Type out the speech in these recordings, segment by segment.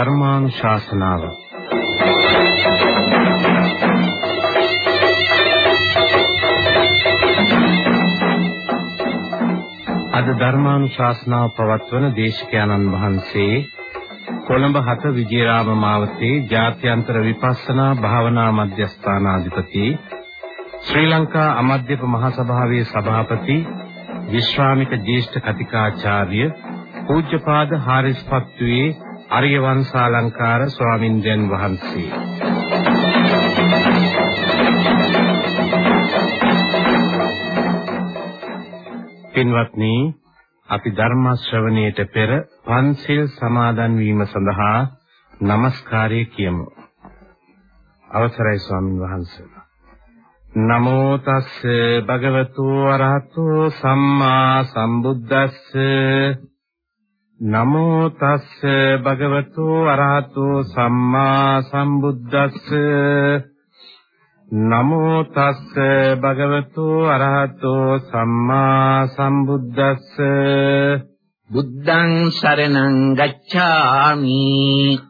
ධර්මානුශාසනාව අද ධර්මානුශාසනාව පවත්වන දේශකයන්න් වහන්සේ කොළඹ හත විජේරාම මාවතේ ජාත්‍යන්තර විපස්සනා භාවනා මධ්‍යස්ථානාධිපති ශ්‍රී ලංකා අමධ්‍යප මහසභාවේ සභාපති විශ්‍රාමික ජ්‍යෙෂ්ඨ කතිකාචාර්ය පූජ්‍යපාද හාරිස්පත්තුවේ අරිය වංශාලංකාර ස්වාමින්දයන් වහන්සේ. පින්වත්නි අපි ධර්ම ශ්‍රවණයට පෙර පන්සිල් සමාදන් වීම සඳහා নমස්කාරය කියමු. අවසරයි ස්වාමින් වහන්සේ. නමෝ තස් භගවතු වරහතු සම්මා සම්බුද්දස්ස. නමෝ තස් භගවතු වරහතු සම්මා සම්බුද්දස්ස. නමෝ තස් භගවතු වරහතු සම්මා සම්බුද්දස්ස. බුද්ධං සරණං ගච්ඡාමි.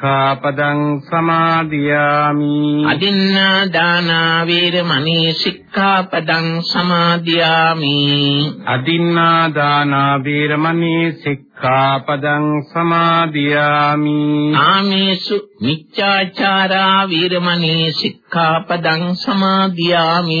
සික්ඛාපදං සමාදියාමි। අදින්නා දානා වීරමණී සික්ඛාපදං සමාදියාමි। අදින්නා දානා වීරමණී සික්ඛාපදං සමාදියාමි। ආමේසු මිච්ඡාචාරා වීරමණී සික්ඛාපදං සමාදියාමි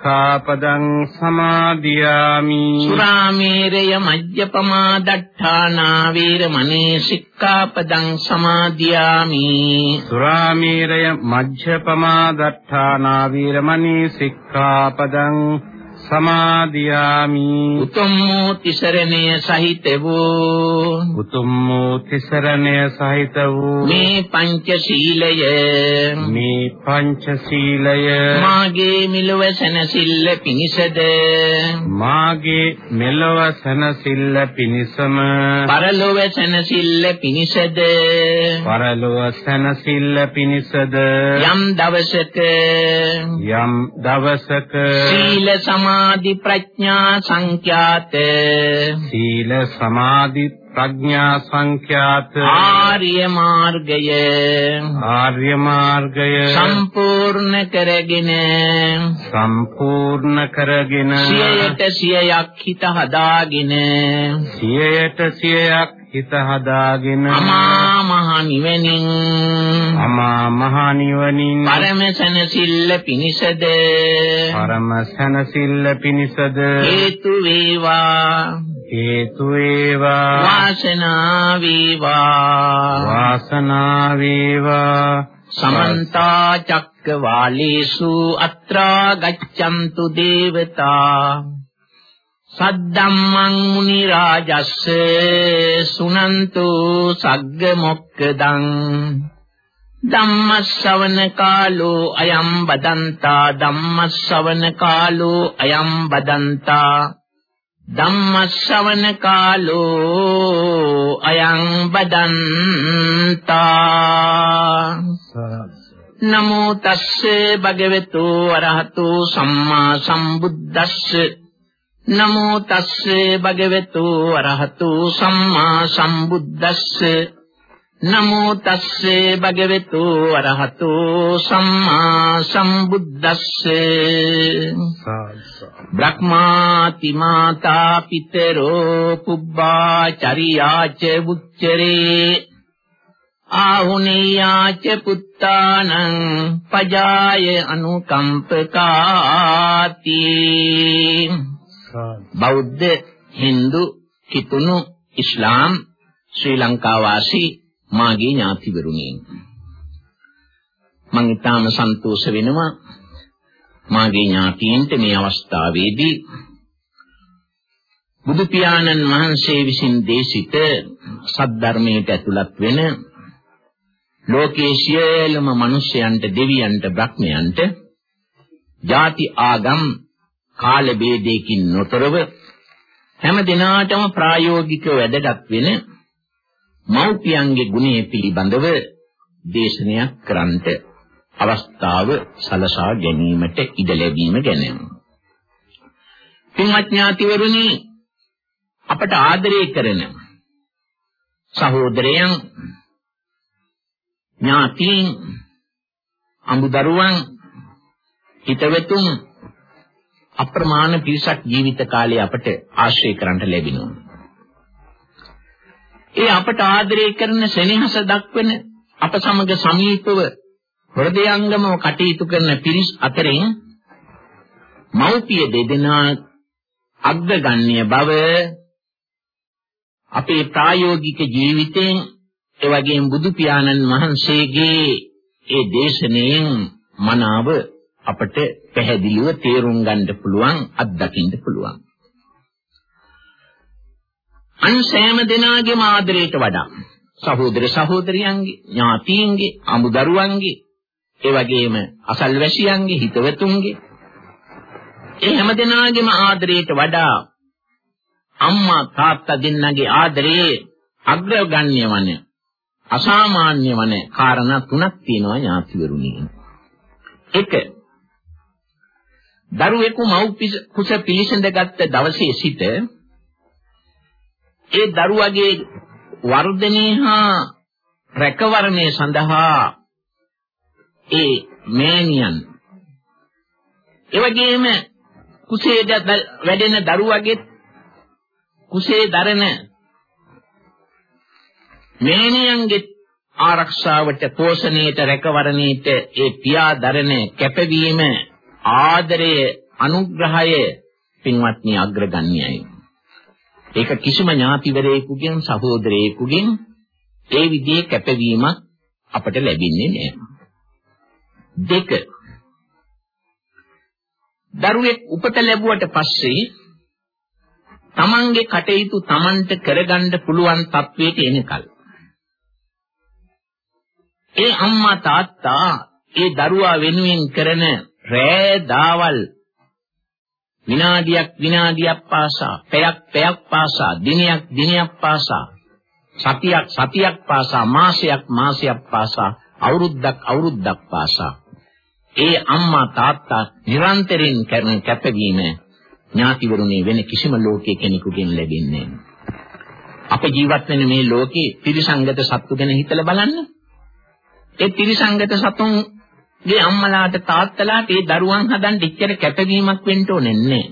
සික්ඛාපදං සමාදියාමි. සුරාමේරය මජ්ජපමා දට්ඨානා වීරමණී සික්ඛාපදං සමාදියාමි. සුරාමේරය මජ්ජපමා දට්ඨානා වීරමණී සික්ඛාපදං සමාදියාමි. උතුම් වූ තිසරණය සහිත වූ උතුම් වූ තිසරණය සහිත වූ මේ පංචශීලය. මේ පංචශීලය. මාගේ මිලව සැනසෙල්ල පිණිසද? මාගේ මෙලොව සනසිල්ල පිණිසම පරලොව සැනසෙල්ල පිණිසද? පරලොව සනසිල්ල පිණිසද? යම් දවසක යම් දවසක සීල සමාධි ප්‍රඥා සංඛ්‍යාත. සීල සමාධි ප්‍රඥා සංඛ්‍යාත. ආර්ය මාර්ගය. ආර්ය මාර්ගය. සම්පූර්ණ කරගෙන. සම්පූර්ණ කරගෙන. සියයට සියයක් හිත හදාගෙන. සියයට සියයක් හිත හදාගෙන අමා මහ නිවෙනින්. අමා මහ නිවනින්. පරම සනසිල්ල පිණිසද? පරම සනසිල්ල පිණිසද? හේතු වේවා. හේතු වේවා. වාසනා වේවා. වාසනා වේවා. සමන්ත චක්කවාලේසු අත්‍රා ගච්ඡන්තු දේවතා සද්දම්මං මුනි රාජස්ස සුනන්තු සග්ග මොක්කදං ධම්මස්සවන කාලෝ අයම් බදන්තා ධම්මස්සවන කාලෝ අයම් බදන්තා ධම්මස්සවන කාලෝ අයං බදන්තා නමෝ තස්සේ භගවතු අරහතු සම්මා සම්බුද්දස්ස නමෝ තස්සේ භගවතු අරහතු සම්මා සම්බුද්දස්ස. නමෝ තස්සේ භගවතු අරහතු සම්මා සම්බුද්දස්සේ. බ්‍රහ්මාති මාතා පිතරෝ පුබ්බාචරියාච උච්චරේ ආහුනේයාච පුත්තානං පජාය අනුකම්පකාති බෞද්ධ හින්දු කිතුණු ඉස්ලාම් ශ්‍රී ලංකා වාසී මාගේ ඥාතිවරුනි. මම ඊටාම සන්තෝෂ වෙනවා මාගේ ඥාතීන්ට මේ අවස්ථාවේදී. බුදු පියාණන් වහන්සේ විසින් දේශිත සද්ධර්මයට ඇතුළත් වෙන ලෝකයේ සියලුම මිනිසයන්ට දෙවියන්ට බ්‍රහ්මයන්ට ಜಾති ආගම් කාල ભેදයකින් නොතරව හැම දිනාටම ප්‍රායෝගිකව වැදගත් වෙන මෞපියන්ගේ ගුණය පිළිබඳව දේශනයක් කරන්නට අවස්ථාව සලසා ගැනීමට ඉඩ ලැබීම ගැන. පින්වත් ඥාතිවරුනි අපට ආදරය කරන සහෝදරයන් ඥාතීන් අමුදරුවන් හිතවතුන් අප්‍රමාණ පිරිසක් ජීවිත කාලේ අපට ආශ්‍රය කරන්නට ලැබෙනවා. ඒ අපට ආදරය කරන සෙනෙහස දක්වන අප සමග සමීපව හෘදයාංගමව කටයුතු කරන පිරිස් අතරින් මෞපිය දෙදෙනා අග්‍රගණ්‍ය බව අපේ ප්‍රායෝගික ජීවිතයෙන් එවැගේම බුදු පියාණන් වහන්සේගේ ඒ දේශනාවෙන් මනාව අපට පැහැදිලිව තේරුම් ගන්න පුළුවන් අත්දකින්න පුළුවන්. අන් සෑම දෙනාගේම ආදරයට වඩා සහෝදර සහෝදරියන්ගේ ඥාතීන්ගේ අමුදරුවන්ගේ ඒ වගේම අසල්වැසියන්ගේ හිතවතුන්ගේ ඒ හැම දෙනාගේම ආදරයට වඩා අම්මා තාත්තා දෙන්නගේ ආදරයේ අග්‍රගණ්‍ය වන අසාමාන්‍ය වන කාරණා තුනක් තියෙනවා ඥාතිවරුනි. එක දරුවෙකු මව් කුස පිළිසඳගත් දවසේ සිට ඒ දරුවගේ වර්ධනය හා රැකවරණය සඳහා ඒ මෑණියන් එවැගේම කුසේ වැඩෙන දරුවගේ කුසේ දරන මෑණියන්ගේ ආරක්ෂාවට පෝෂණයට රැකවරණයට ඒ පියා දරන කැපවීම ආදරය අනුග්‍රහය පින්වත්නි අග්‍රගණ්‍යයි. ඒක කිසිම ඥාතිවරයෙකුගෙන් සහෝදරයෙකුගෙන් ඒ විදිහේ කැපවීමක් අපට ලැබෙන්නේ නැහැ. දෙක. දරුවෙක් උපත ලැබුවට පස්සේ තමන්ගේ කටයුතු තමන්ට කරගන්න පුළුවන් තත්වයට එනකල් ඒ අම්මා තාත්තා ඒ දරුවා වෙනුවෙන් කරන රෑ දාවල් විනාඩියක් විනාඩියක් පාසා පැයක් පැයක් පාසා දිනයක් දිනයක් පාසා සතියක් සතියක් පාසා මාසයක් මාසයක් පාසා අවුරුද්දක් අවුරුද්දක් පාසා. ඒ අම්මා තාත්තා නිරන්තරයෙන් කරන කැපවීම ඥාතිවරුනේ වෙන කිසිම ලෝකයේ කෙනෙකුගෙන් ලැබෙන්නේ අප ජීවත් වෙන මේ ලෝකේ ත්‍රිසංගත සත්තු ගැන හිතලා බලන්න. ඒ ත්‍රිසංගත සතුන් ගේ අම්මලාට තාත්තලාට ඒ දරුවන් හදන්න ඉච්චර කැපවීමක් වෙන්න ඕනේ නැහැ.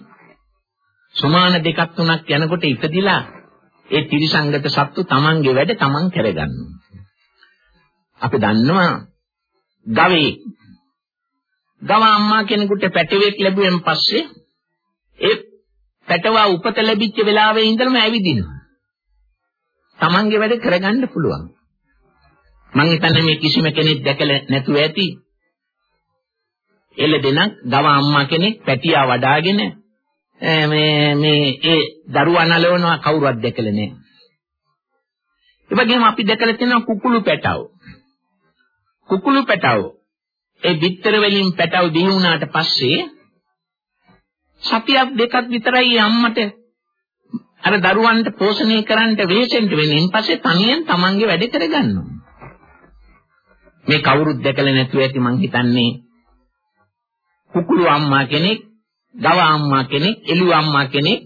සමාන දෙකක් තුනක් යනකොට ඉපදිලා ඒ ත්‍රිසංගත සත්තු තමන්ගේ වැඩ තමන් කරගන්නවා. අපි දන්නවා ගවේ ගව අම්මා කෙනෙකුට පැටවෙක් ලැබුවෙන් පස්සේ ඒ පැටවා උපත ලැබිච්ච වෙලාවේ ඉඳලම ඇවිදිනවා. තමන්ගේ වැඩ කරගන්න පුළුවන්. මම හිතන්නේ මේ කිසිම කෙනෙක් දැකලා නැතුව ඇති එළ දෙනක් ගව අම්මා කෙනෙක් පැටියා වඩාගෙන මේ මේ ඒ දරුවා නලවනවා කවුරුවත් දැකලා නැහැ. ඒ වගේම අපි දැකලා තියෙනවා කුකුළු පැටව. කුකුළු පැටව ඒ බිත්තර වලින් පැටව දිනු වුණාට පස්සේ සතියක් දෙකක් විතරයි අම්මට අර දරුවන්ට පෝෂණය කරන්න වෙහෙසෙන්න වෙන්නේ. ඊපස්සේ තනියෙන් තමන්ගේ වැඩ කරගන්නවා. මේ කවුරුත් දැකලා නැතුව ඇති මං හිතන්නේ කුකුළු අම්මා කෙනෙක්, ගව අම්මා කෙනෙක්, එළු අම්මා කෙනෙක්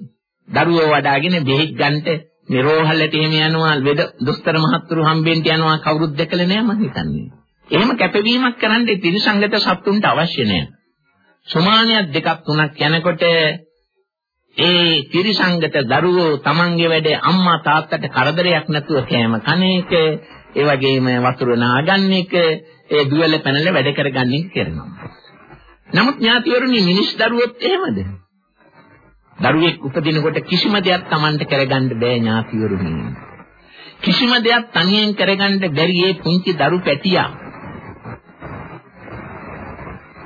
දරුවෝ වඩාගෙන බෙහෙත් ගන්නට මේ රෝහලට එහෙම යනවා වෙද දොස්තර මහත්තුරු හම්බෙන්න යනවා කවුරුත් දැකලා නැහැ මං හිතන්නේ. එහෙම කැපවීමක් කරන්න ත්‍රිසංගත සත්තුන්ට අවශ්‍ය නැහැ. සමානයක් දෙකක් තුනක් යනකොට ඒ ත්‍රිසංගත දරුවෝ තමන්ගේ වැඩේ අම්මා තාත්තට කරදරයක් නැතුව කෑම කන එක ඒ වගේම වතුර නාගන්න එක ඒ දුවල පැනල වැඩ කරගන්න එක කරනවා. නමුත් ඥාතිවරුනි මිනිස් දරුවොත් එහෙමද? දරුවෙක් උපදිනකොට කිසිම දෙයක් Tamanට කරගන්න බෑ ඥාතිවරුනි. කිසිම දෙයක් තනියෙන් කරගන්න බැරි ඒ පුංචි දරු පැටියා.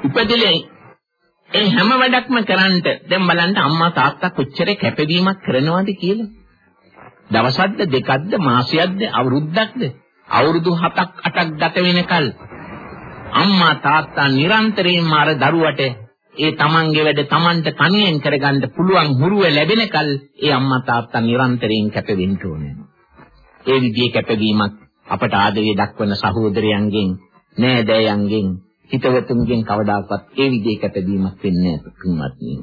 උපදිනේ ඒ හැම වැඩක්ම කරන්නට දැන් බලන්න අම්මා තාත්තා කොච්චර කැපවීමක් කරනවද කියලා. දවසක්ද දෙකක්ද මාසයක්ද අවුරුද්දක්ද අවුරුදු 7ක් 8ක් ගත වෙනකල් අම්මා තාත්තා නිරන්තරයෙන්ම අර දරුවට ඒ තමන්ගේ වැඩ තමන්ට තනියෙන් කරගන්න පුළුවන් හුරුව ලැබෙනකල් ඒ අම්මා තාත්තා නිරන්තරයෙන් කැපෙන්න ඕනේ. ඒ විදිහේ කැපවීමක් අපට ආදරය දක්වන සහෝදරයන්ගෙන් නෑදෑයන්ගෙන් හිතවතුන්ගෙන් කවදාකවත් ඒ විදිහේ කැපවීමක් වෙන්නේ නැහැ පින්වත්නි.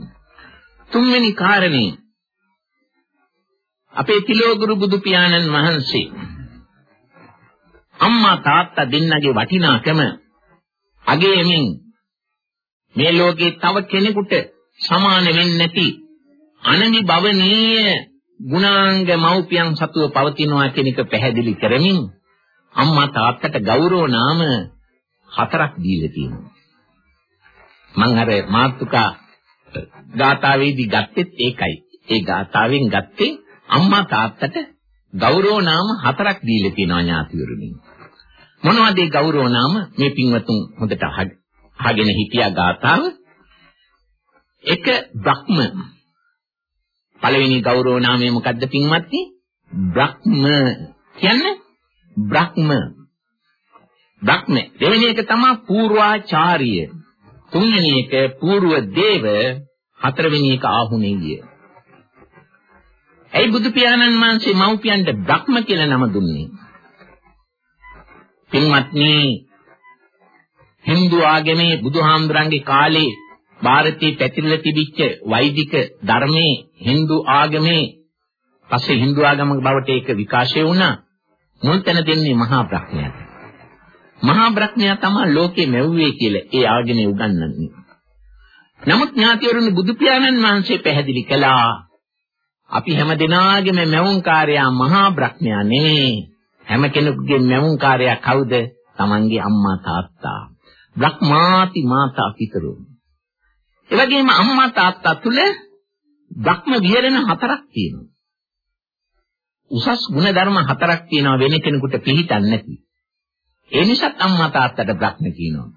තුන්වෙනි කාරණේ අපේ තිලෝගුරු බුදු පියාණන් වහන්සේ අම්මා තාත්තා දෙන්නගේ වටිනාකම අගේමින් මේ ලෝකේ තව කෙනෙකුට සමාන වෙන්නේ නැති අනනි භවනීය ගුණාංග මව්පියන් සතුව පවතිනවා කියන එක පැහැදිලි කරමින් අම්මා තාත්තට ගෞරව නාම හතරක් දීලා තියෙනවා. මම අර මාතුකා ගාථාවේදී ගත්තෙත් ඒකයි. ඒ ගාථාවෙන් ගත්තේ අම්මා තාත්තට ගෞරව නාම හතරක් දීලා තියෙනවා ඥාතිවරුනි. මොනවද ඒ ගෞරව නාම? මේ පින්වතුන් හොඳට අහගෙන හිටියා ගාථාව. එක බ්‍රහ්ම. පළවෙනි ගෞරව නාමය මොකද්ද පින්වත්නි? බ්‍රහ්ම. කියන්නේ බ්‍රහ්ම. බ්‍රහ්ම. දෙවෙනි එක තමයි පූර්වාචාර්ය. තුන්වෙනි එක పూర్ව දේව හතරවෙනි එක ආහුණේය ඇයි බුදු පියාණන් වහන්සේ මව්පියන්ට බ්‍රහ්ම කියලා නම දුන්නේ? පින්වත්නි Hindu ආගමේ බුදුහාමුදුරන්ගේ කාලේ ಭಾರತී පැතිරලා තිබිච්ච වෛදික ධර්මයේ Hindu ආගමේ පස්සේ Hindu ආගමක බවට ඒක විකාශය වුණා. මුල්තැන දෙන්නේ මහා ප්‍රඥාට. මහා ප්‍රඥා තමයි ලෝකේ මෙව්වේ කියලා ඒ ආගමේ උගන්වන්නේ. නමුත් ඥාතිවරුනි බුදු පියාණන් වහන්සේ පැහැදිලි කළා අපි හැම දිනාගේම මෙවුන් කාර්යය මහා ප්‍රඥා නෙමෙයි හැම කෙනෙකුගේ මැවුම්කාරයා කවුද? Tamange අම්මා තාත්තා. බ්‍රහ්මාති මාතා පිතරු. ඒ වගේම අම්මා තාත්තා තුල බ්‍රහ්ම විහරණ හතරක් තියෙනවා. උසස් ගුණ ධර්ම හතරක් තියෙනවා වෙන කෙනෙකුට පිළිටන්නේ නැති. ඒ නිසා අම්මා තාත්තට බ්‍රහ්ම කියනවා.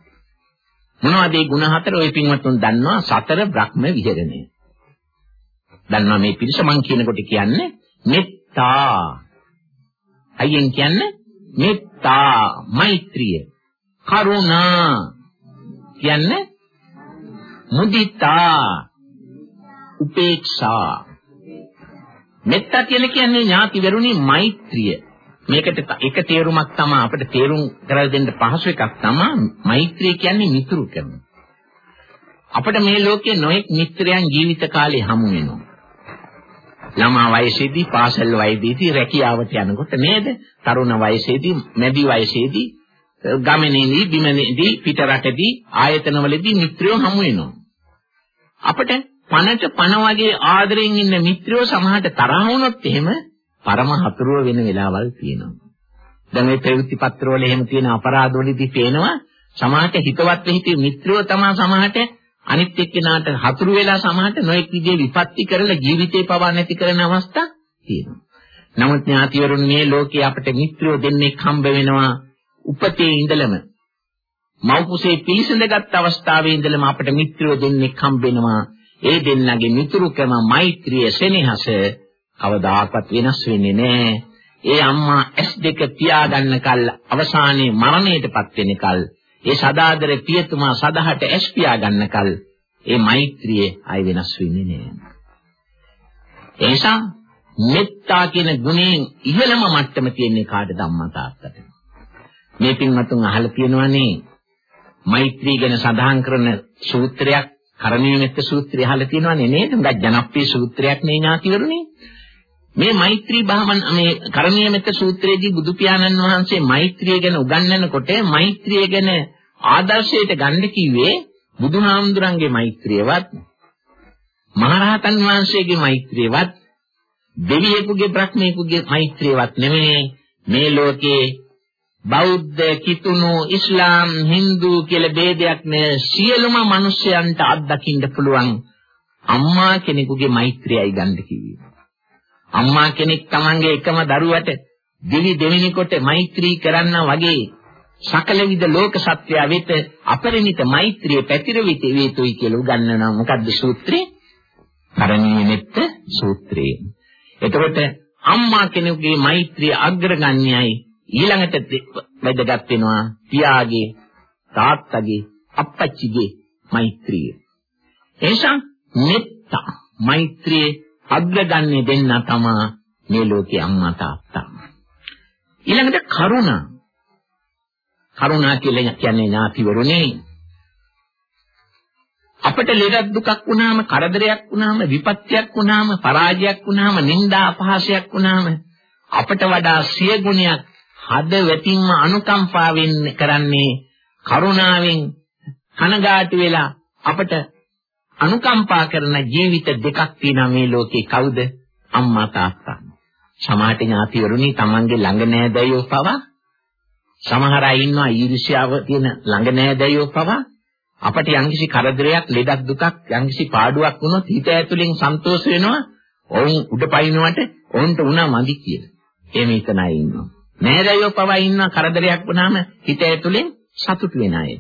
මොනවද මේ ගුණ හතර ඔය පින්වත්තුන් දන්නවා සතර බ්‍රහ්ම විහරණය. දන්නවා මේ පිරිස මං කියනකොට කියන්නේ මෙත්තා. අයියෙන් කියන්නේ මෙත්තා, මෛත්‍රිය, කරුණා කියන්නේ මුදිතා, උපේක්ෂා. මෙත්තා කියලා කියන්නේ ඥාති වරුණි මෛත්‍රිය. මේකට එක තේරුමක් තමයි අපිට තේරුම් කරලා දෙන්න පහසු එකක් තමයි මෛත්‍රිය කියන්නේ මිතුරුකම. අපිට මේ ලෝකේ නොඑක් මිත්‍රයන් ජීවිත කාලේ හමු වෙනවා. ළමා වයසේදී පාසල් වයසේදී රැකියාවට යනකොට නේද? තරුණ වයසේදී, මැදි වයසේදී, ගමනේදී, බිමනේදී, පිටරටදී, ආයතනවලදී මිත්‍රයෝ හමු වෙනවා. අපිට පණට පණ වගේ ආදරෙන් ඉන්න මිත්‍රයෝ සමහරට තරහ වුණොත් එහෙම පරම හතුරුව වෙන වෙලාවල් තියෙනවා. දැන් මේ ප්‍රවෘත්ති පත්‍රවල එහෙම තියෙන අපරාධවලදී පේනවා සමහරට හිතවත් වෙහිටි මිත්‍රයෝ තමයි සමහරට අනිත් එක්කෙනාට හතුරු වෙලා සමහරට නොඑක් විදිහේ විපත්ති කරලා ජීවිතේ පවා නැති කරන අවස්ථා තියෙනවා. නමුත් ඥාතිවරුන් මේ ලෝකේ අපිට මිත්‍රයෝ දෙන්නෙක් හම්බ වෙනවා උපතේ ඉඳලම. මව්කුසේ පිළිසඳගත් අවස්ථාවේ ඉඳලම අපිට මිත්‍රයෝ දෙන්නෙක් හම්බ වෙනවා. ඒ දෙන්නගේ මිතුරුකම මෛත්‍රිය සෙනෙහස කවදාකවත් වෙනස් වෙන්නේ නැහැ. ඒ අම්මා S2 පියාගන්න කල් අවසානයේ මරණයටපත් වෙන කල් ඒ සදාදර පියතුමා සදහට S පියාගන්න කල් ඒ මෛත්‍රිය ආය වෙනස් වෙන්නේ නෑ. ඒ නිසා මෙත්තා කියන ගුණයෙන් ඉහළම මට්ටම තියෙන්නේ කාටද අම්මා තාත්තට. මේ පින්වත්තුන් අහලා තියෙනවනේ මෛත්‍රී ගැන සඳහන් කරන සූත්‍රයක් කරණීය මෙත්ත සූත්‍රය අහලා තියෙනවනේ නේද? හුඟක් ජනප්‍රිය සූත්‍රයක් නේ ඥාතිවරුනි. මේ මෛත්‍රී භාවන මේ කරණීය මෙත්ත සූත්‍රයේදී බුදු පියාණන් වහන්සේ මෛත්‍රිය ගැන උගන්වනකොට මෛත්‍රිය ගැන ආදර්ශයට ගන්න කිව්වේ බුදුහාමුදුරන්ගේ මෛත්‍රියවත් මහරහතන් වහන්සේගේ මෛත්‍රියවත් දෙවියෙකුගේ බ්‍රහ්මයෙකුගේ මෛත්‍රියවත් නෙමෙයි මේ ලෝකේ බෞද්ධ කිතුණු ඉස්ලාම් හින්දු කියලා ભેදයක් නෑ සියලුම මිනිසයන්ට අත්දකින්න පුළුවන් අම්මා කෙනෙකුගේ මෛත්‍රියයි ගන්න කිව්වේ. අම්මා කෙනෙක් Tamange එකම දරුවට දිවි දෙවෙනි කොට මෛත්‍රී කරන්නා වගේ සකල විද ලෝක සත්‍යය වෙත අපරිමිත මෛත්‍රිය පැතිරවිත වේතුයි කියලා උගන්වනවා මොකද්ද සූත්‍රේ? කරණීය මෙත්ත සූත්‍රේ. එතකොට අම්මා කෙනෙකුගේ මෛත්‍රිය අග්‍රගණ්‍යයි ඊළඟට වැදගත් වෙනවා පියාගේ තාත්තගේ අප්පච්චිගේ මෛත්‍රිය. එනිසා මෙත්තා මෛත්‍රියේ අග්‍රගන්නේ දෙන්න තමා මේ ලෝකේ අම්මා තාත්තා. ඊළඟට කරුණා. කරුණා කියලා කියන්නේ ඥාතිවරුනේ අපිට ලෙඩක් දුකක් වුණාම කරදරයක් වුණාම විපත්තියක් වුණාම පරාජයක් වුණාම නිന്ദා අපහාසයක් වුණාම අපට වඩා සිය ගුණයක් හදවතින්ම අනුකම්පාවෙන් කරන්නේ කරුණාවෙන් කනගාටු වෙලා අපට අනුකම්පා කරන ජීවිත දෙකක් තියෙනවා මේ ලෝකේ කවුද අම්මා තාත්තා සමාජ ඥාතිවරුනි තමන්ගේ ළඟ නෑදෑයෝ පවා සමහර අය ඉන්නවා ඊර්ෂ්‍යාව තියෙන ළඟ නෑදෑයෝ පවා අපට යම්කිසි කරදරයක් ලෙඩක් දුකක් යම්කිසි පාඩුවක් වුණොත් හිත ඇතුලෙන් සන්තෝෂ වෙනවා ඔවුන් උඩ පයින්නවට ඔවුන්ට උනා මදි කියලා. එහෙම හිතන අය ඉන්නවා. නෑදෑයෝ පවා ඉන්න කරදරයක් වුණාම හිත ඇතුලෙන් සතුටු වෙන අය.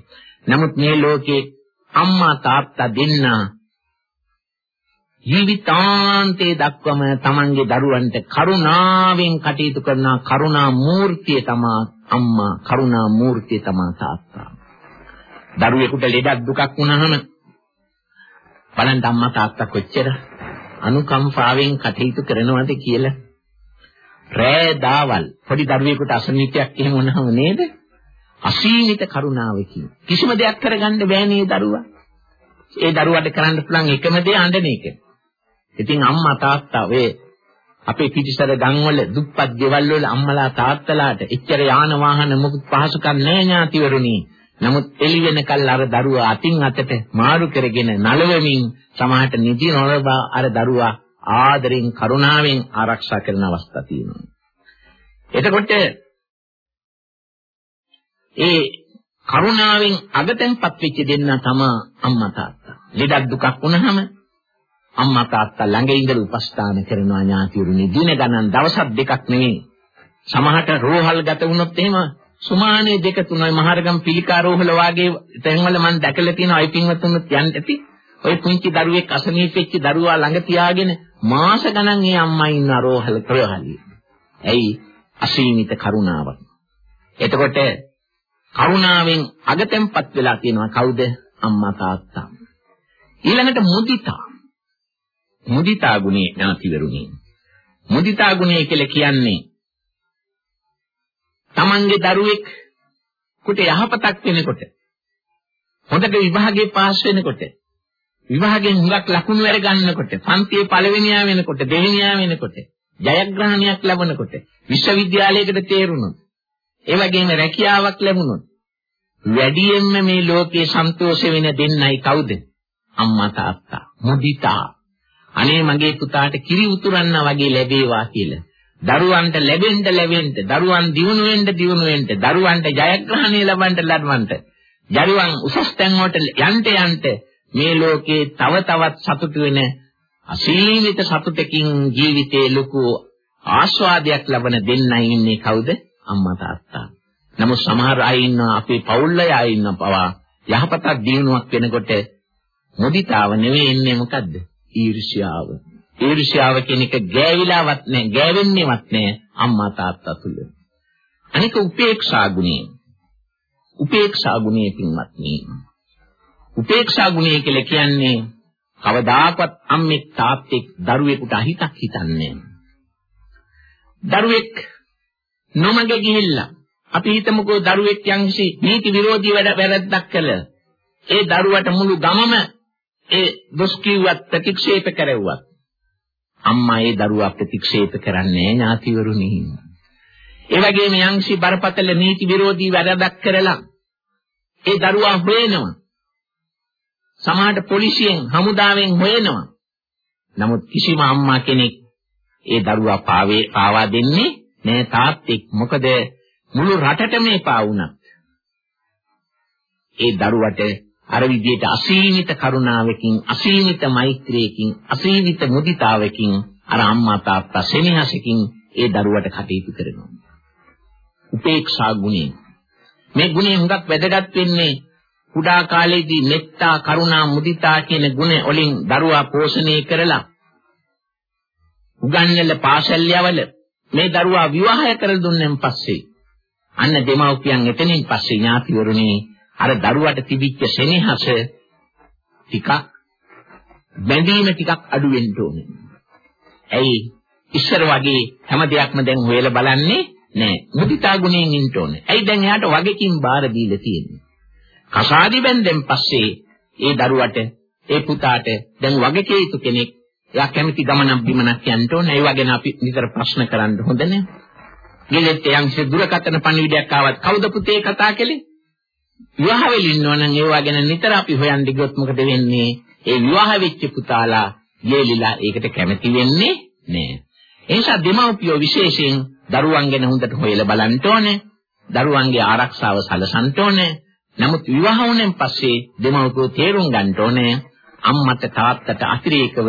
නමුත් මේ ලෝකේ අම්මා තාත්තා දෙන්නා ජීවිතාන්තයේ දක්වම තමන්ගේ දරුවන්ට කරුණාවෙන් කටයුතු කරන කරුණා මූර්තිය තමා අම්මා කරුණා මූර්තිය තමා තාත්තා. දරුවෙකුට ලෙඩක් දුකක් වුණාම බලන්න අම්මා තාත්තා කොච්චර අනුකම්පාවෙන් කටයුතු කරනවද කියලා රෑ දාවල් පොඩි දරුවෙකුට අසනීපයක් එහෙම වුණාම නේද? අසීමිත කරුණාවකින් කිසිම දෙයක් කරගන්න බෑ නේ දරුවා. ඒ දරුවාට කරන්න පුළුවන් එකම දේ අඬන එක. ඉතින් අම්මා තාත්තා ඔය අපේ පිටිසර ගම්වල දුප්පත් ගෙවල් වල අම්මලා තාත්තලාට එච්චර යාන වාහන මොකුත් පහසුකම් නැහැ ඥාතිවරුනි. නමුත් එළි වෙනකල් අර දරුවා අතින් අතට මාරු කරගෙන නලවමින් සමහරට නිදි නොලබා අර දරුවා ආදරෙන් කරුණාවෙන් ආරක්ෂා කරන අවස්ථා තියෙනවා. එතකොට ඒ කරුණාවෙන් අගතෙන්පත් වෙච්ච දෙන්න තමයි අම්මා තාත්තා. ලෙඩක් දුකක් වුණාම අම්මා තාත්තා ළඟ ඉඳලා උපස්ථාන කරනවා ඥාතිවරුනි. දින ගණන් දවසක් දෙකක් නෙවෙයි. සමහරට රෝහල් ගත වුණොත් එහෙම සුමානේ දෙක තුනයි මහරගම් පිළිකා රෝහල වාගේ තැන්වල මම දැකලා තියෙනවා අයි පින්වත්තුන්ත් යන්න ඇති. ওই පුංචි දරුවෙක් අසනීප වෙච්ච දරුවා ළඟ තියාගෙන මාස ගණන් ඒ අම්මා ඉන්න රෝහල ප්‍රයහලිය. ඇයි අසීමිත කරුණාවක්. එතකොට කරුණාවෙන් අගතෙන්පත් වෙලා තියෙනවා කවුද? අම්මා තාත්තා. ඊළඟට මුදිතා. මුදිතා ගුණේ ඥාතිවරුනි. මුදිතා ගුණය කියලා කියන්නේ තමන්ගේ දරුවෙක් කුට යහපතක් වෙනකොට හොඳට විභාගේ පාස් වෙනකොට විභාගයෙන් හුඟක් ලකුණු වැඩ ගන්නකොට, පන්තියේ පළවෙනියා වෙනකොට, දෙවෙනියා වෙනකොට, ජයග්‍රහණයක් ලැබනකොට, විශ්වවිද්‍යාලයකට තේරුණොත්, ඒ වගේම රැකියාවක් ලැබුණොත්, වැඩියෙන්ම මේ ලෝකේ සන්තෝෂ වෙන දෙන්නයි කවුද? අම්මා තාත්තා. මුදිතා. අනේ මගේ පුතාට කිරි උතුරන්න වගේ ලැබේවා කියලා. දරුවන්ට ලැබෙන්න ලැබෙන්න, දරුවන් දියුණු වෙන්න දියුණු වෙන්න, දරුවන්ට ජයග්‍රහණය ලබන්න ලබන්න, දරුවන් උසස් තැන් වලට යන්න යන්න මේ ලෝකේ තව තවත් සතුටු වෙන අසීමිත සතුටකින් ජීවිතේ ලොකු ආස්වාදයක් ලබන දෙන්නයි ඉන්නේ කවුද? අම්මා තාත්තා. නමුත් සමහර අය ඉන්නවා අපේ පවුල් අය ඉන්නවා පවා යහපතක් දිනුවක් වෙනකොට මුදිතාව නෙවෙයි ඉන්නේ මොකද්ද? ඊර්ෂ්‍යාව. ඊර්ෂ්‍යාව කියන එක ගෑවිලාවත් නෑ, ගෑවෙන්නේවත් නෑ. අම්මා තාත්තා තුල. අනික උපේක්ෂා ගුණය. උපේක්ෂා ගුණය පින්වත්නි. උපේක්ෂා ගුණය කියලා කියන්නේ කවදාකවත් අම්මෙක් තාත්තෙක් දරුවෙකුට අහිතක් හිතන්නේ දරුවෙක් නොමග ගිහිල්ලා අපි හිතමුකෝ දරුවෙක් යම්කිසි නීති විරෝධී වැඩ වැරද්දක් කළා. ඒ දරුවට මුළු ගමම ඒ දොස් කිව්වත් ප්‍රතික්ෂේප කරවුවත් අම්මා ඒ දරුවා ප්‍රතික්ෂේප කරන්නේ ඥාතිවරුනි. ඒ වගේම යම්කිසි බරපතල නීති විරෝධී වැරද්දක් කරලා ඒ දරුවා හොයනවා. සමහරට පොලිසියෙන් හමුදාවෙන් හොයනවා. නමුත් කිසිම අම්මා කෙනෙක් ඒ දරුවා පාවේ පාවා දෙන්නේ නෑ තාත්තෙක්. මොකද මුළු රටටම එපා වුණා. ඒ දරුවට අර විදිහට අසීමිත කරුණාවකින් අසීමිත මෛත්‍රියකින් අසීමිත මුදිතාවකින් අර අම්මා තාත්තා සෙනෙහසකින් ඒ දරුවට කටයුතු කරනවා. උපේක්ෂා ගුණය. මේ ගුණය හුඟක් වැදගත් වෙන්නේ කුඩා කාලේදී මෙත්තා කරුණා මුදිතා කියන ගුණ වලින් දරුවා පෝෂණය කරලා උගන්වල පාසල් යවල මේ දරුවා විවාහය කර දුන්නෙන් පස්සේ අන්න දෙමව්පියන් එතනින් පස්සේ ඥාතිවරුනි අර දරුවට තිබිච්ච සෙනෙහස ටිකක් බැඳීම ටිකක් අඩු වෙන්න ඕනේ. ඇයි ඉස්සර වගේ හැම දෙයක්ම දැන් හොයලා බලන්නේ නෑ. මුදිතා ගුණයෙන් ඉන්න ඕනේ. ඇයි දැන් එයාට වගකින් බාර දීලා තියෙන්නේ? කසාදි බැන්දෙන් පස්සේ ඒ දරුවට ඒ පුතාට දැන් වගකී යුතු කෙනෙක් එයා කැමති ගමනක් බිමනක් යන්න ඕනේ. ඒ වගේ අපි නිතර ප්‍රශ්න කරන්න හොඳ නෑ. ගෙලෙත් යම්සේ දුරකථන පණිවිඩයක් ආවත් කවුද පුතේ කතා කළේ? විවාහ වෙලා ඉන්නවනම් ඒවා ගැන නිතර අපි හොයන් දිගොත් මොකද වෙන්නේ? ඒ විවාහ වෙච්ච පුතාලා යෙලිලා ඒකට කැමති වෙන්නේ නෑ. ඒ නිසා දෙමව්පියෝ විශේෂයෙන් දරුවන් ගැන හොඳට හොයලා බලන්න ඕනේ. දරුවන්ගේ ආරක්ෂාව සලසන්න ඕනේ. නමුත් විවාහ වුණෙන් පස්සේ දෙමව්පියෝ තේරුම් ගන්න ඕනේ අම්මට තාත්තට අතිරේකව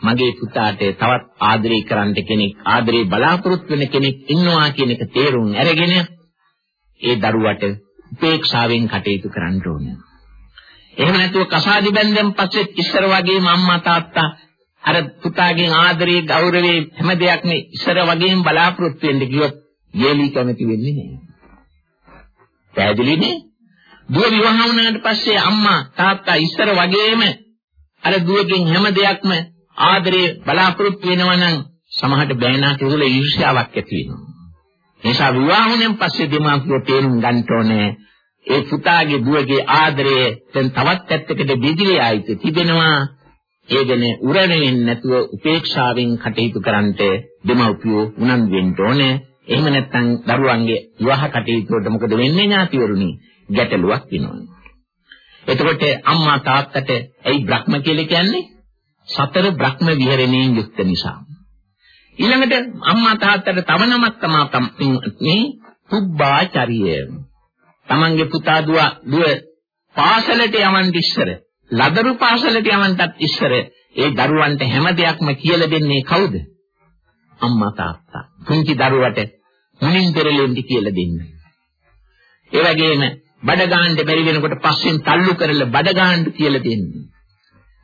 මගේ පුතාට තවත් ආදරේ කරන්න කෙනෙක් ආදරේ බලාපොරොත්තු වෙන කෙනෙක් ඉන්නවා කියන එක තේරුම් අරගෙන ඒ දරුවට උපේක්ෂාවෙන් කටයුතු කරන්න ඕනේ. එහෙම නැතුව කසාදි බැන්දෙන් පස්සේ ඉස්සර වගේම අම්මා තාත්තා අර පුතාගෙන් ආදරේ ගෞරවේ හැම දෙයක්ම ඉස්සර වගේම බලාපොරොත්තු වෙන්න කිව්වොත් යෙලි කැමති වෙන්නේ නැහැ. පැහැදිලිනේ? දුව විවාහ වුණාට පස්සේ අම්මා තාත්තා ඉස්සර වගේම අර දුවගෙන් හැම දෙයක්ම ආදරේ බලාපොරොත්තු වෙනවා නම් සමහරට බෑනා කියලා ඊර්ෂ්‍යාවක් ඇති වෙනවා. නිසා විවාහ වුණෙන් පස්සේ දෙමාපියෝ තේරුම් ගන්න ඕනේ ඒ පුතාගේ දුවගේ ආදරය දැන් තවත් පැත්තකට බෙදිලා ආයිත් තිබෙනවා. ඒ ගැන උරණෙන්නේ නැතුව උපේක්ෂාවෙන් කටයුතු කරන්නට දෙමව්පියෝ උනන්දු වෙන්න ඕනේ. එහෙම නැත්නම් දරුවන්ගේ විවාහ කටයුතු වලට මොකද වෙන්නේ ඥාතිවරුනි? ගැටලුවක් වෙනවා. එතකොට අම්මා තාත්තට ඇයි බ්‍රහ්ම කියලා කියන්නේ? සතර බ්‍රහ්ම විහරණයෙන් යුක්ත නිසා. ඊළඟට අම්මා තාත්තට තව නමක් තමයි මේ පුබ්බාචාරිය. තමන්ගේ පුතා දුව දුව පාසලට යවන්න ඉස්සර, ලදරු පාසලට යවන්නත් ඉස්සර ඒ දරුවන්ට හැම දෙයක්ම කියලා දෙන්නේ කවුද? අම්මා තාත්තා. පුංචි දරුවට මුලින් පෙරලෙන්න කියලා දෙන්නේ. ඒ වගේම බඩ ගන්න බැරි වෙනකොට පස්සෙන් තල්ලු කරලා බඩ ගන්න කියලා දෙන්නේ.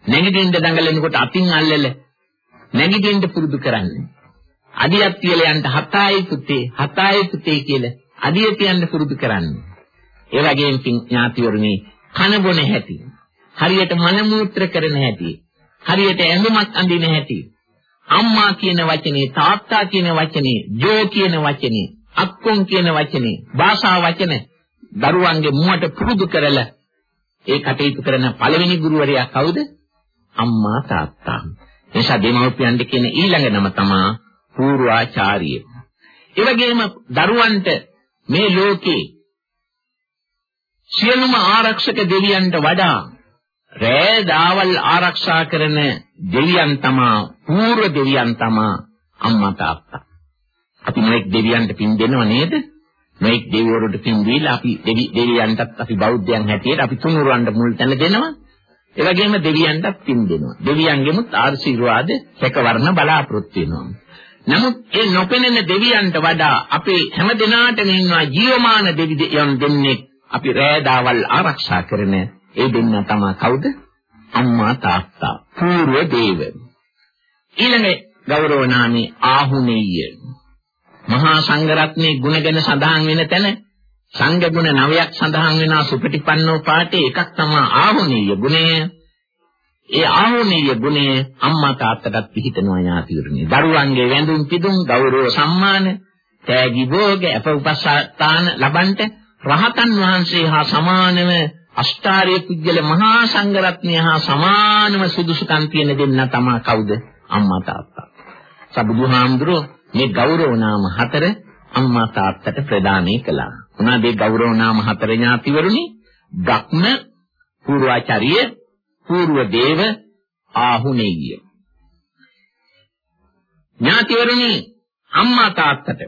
නැගිටින්න දඟලනකොට අතින් අල්ලලා නැගිටින්න පුරුදු කරන්නේ. අඩියක් තියලා යන්න හතයි පුතේ හතයි පුතේ කියලා අඩිය තියන්න පුරුදු කරන්නේ. ඒ වගේම ඥාතිවරුනි කන බොන හැටි. හරියට මල මූත්‍ර කරන හැටි. හරියට ඇඳුමක් අඳින හැටි. අම්මා කියන වචනේ තාත්තා කියන වචනේ ජෝ කියන වචනේ අක්කොන් කියන වචනේ භාෂා වචන දරුවන්ගේ මුවට පුරුදු කරලා ඒ කටයුතු කරන පළවෙනි ගුරුවරයා කවුද? අම්මා තාත්තා. එනිසා දෙමව්පියන්ට කියන ඊළඟ නම තමයි පූර්වාචාර්ය. ඒ වගේම දරුවන්ට මේ ලෝකේ සියලුම ආරක්ෂක දෙවියන්ට වඩා රෑ දාවල් ආරක්ෂා කරන දෙවියන් තමා පූර්ව දෙවියන් තමා අම්මා තාත්තා. අපි මේක දෙවියන්ට පින් දෙනව නේද? මේක දෙවිවරුන්ට පින් දීලා අපි දෙවියන්ටත් අපි බෞද්ධයන් හැටියට අපි තුනුරවන්න මුල් තැන දෙනවා. ඒ වගේම දෙවියන්ටත් පින් දෙනවා. දෙවියන්ගෙමුත් ආශිර්වාද සැකවරණ බලාපොරොත්තු වෙනවා. නමුත් ඒ නොපෙනෙන දෙවියන්ට වඩා අපේ හැම දිනාටම ඉන්නවා ජීවමාන දෙවියන් දෙන්නේ අපි රෑදාවල් ආරක්ෂා කරන ඒ දෙන්න තමයි කවුද? අම්මා තාත්තා. పూర్ව දේව. ඊළඟ ගෞරව නාමී ආහුනේය. මහා සංඝරත්නයේ ගුණ ගැන සඳහන් වෙන තැන සංඝ ගුණ නවයක් සඳහන් වෙනා සුපටිපන්නෝ පාඨයේ එකක් තමයි ආහුනීය ගුණය. ඒ ආහුනීය ගුණය අම්මා තාත්තටත් පිහිටනවා ඥාතිවරුනි. දරුවන්ගේ වැඳුම් පිදුම් ගෞරව සම්මාන තෑගි භෝග අප උපස්ථාන ලබන්ට රහතන් වහන්සේ හා සමානව අෂ්ටාර්ය පුජ්‍යල මහා සංඝරත්නය හා සමානව සුදුසුකම් තියෙන දෙන්න තමයි කවුද? අම්මා තාත්තා. සබුදුහාමුදුරෝ මේ ගෞරව නාම හතර අම්මා තාත්තට ප්‍රදානය කළා. මොනවාද ඒ ගෞරව නාම හතර ඥාතිවරුනි? ධක්ම, පූර්වාචාර්ය, පූර්ව දේව, ආහුනේය. ඥාතිවරුනි අම්මා තාත්තට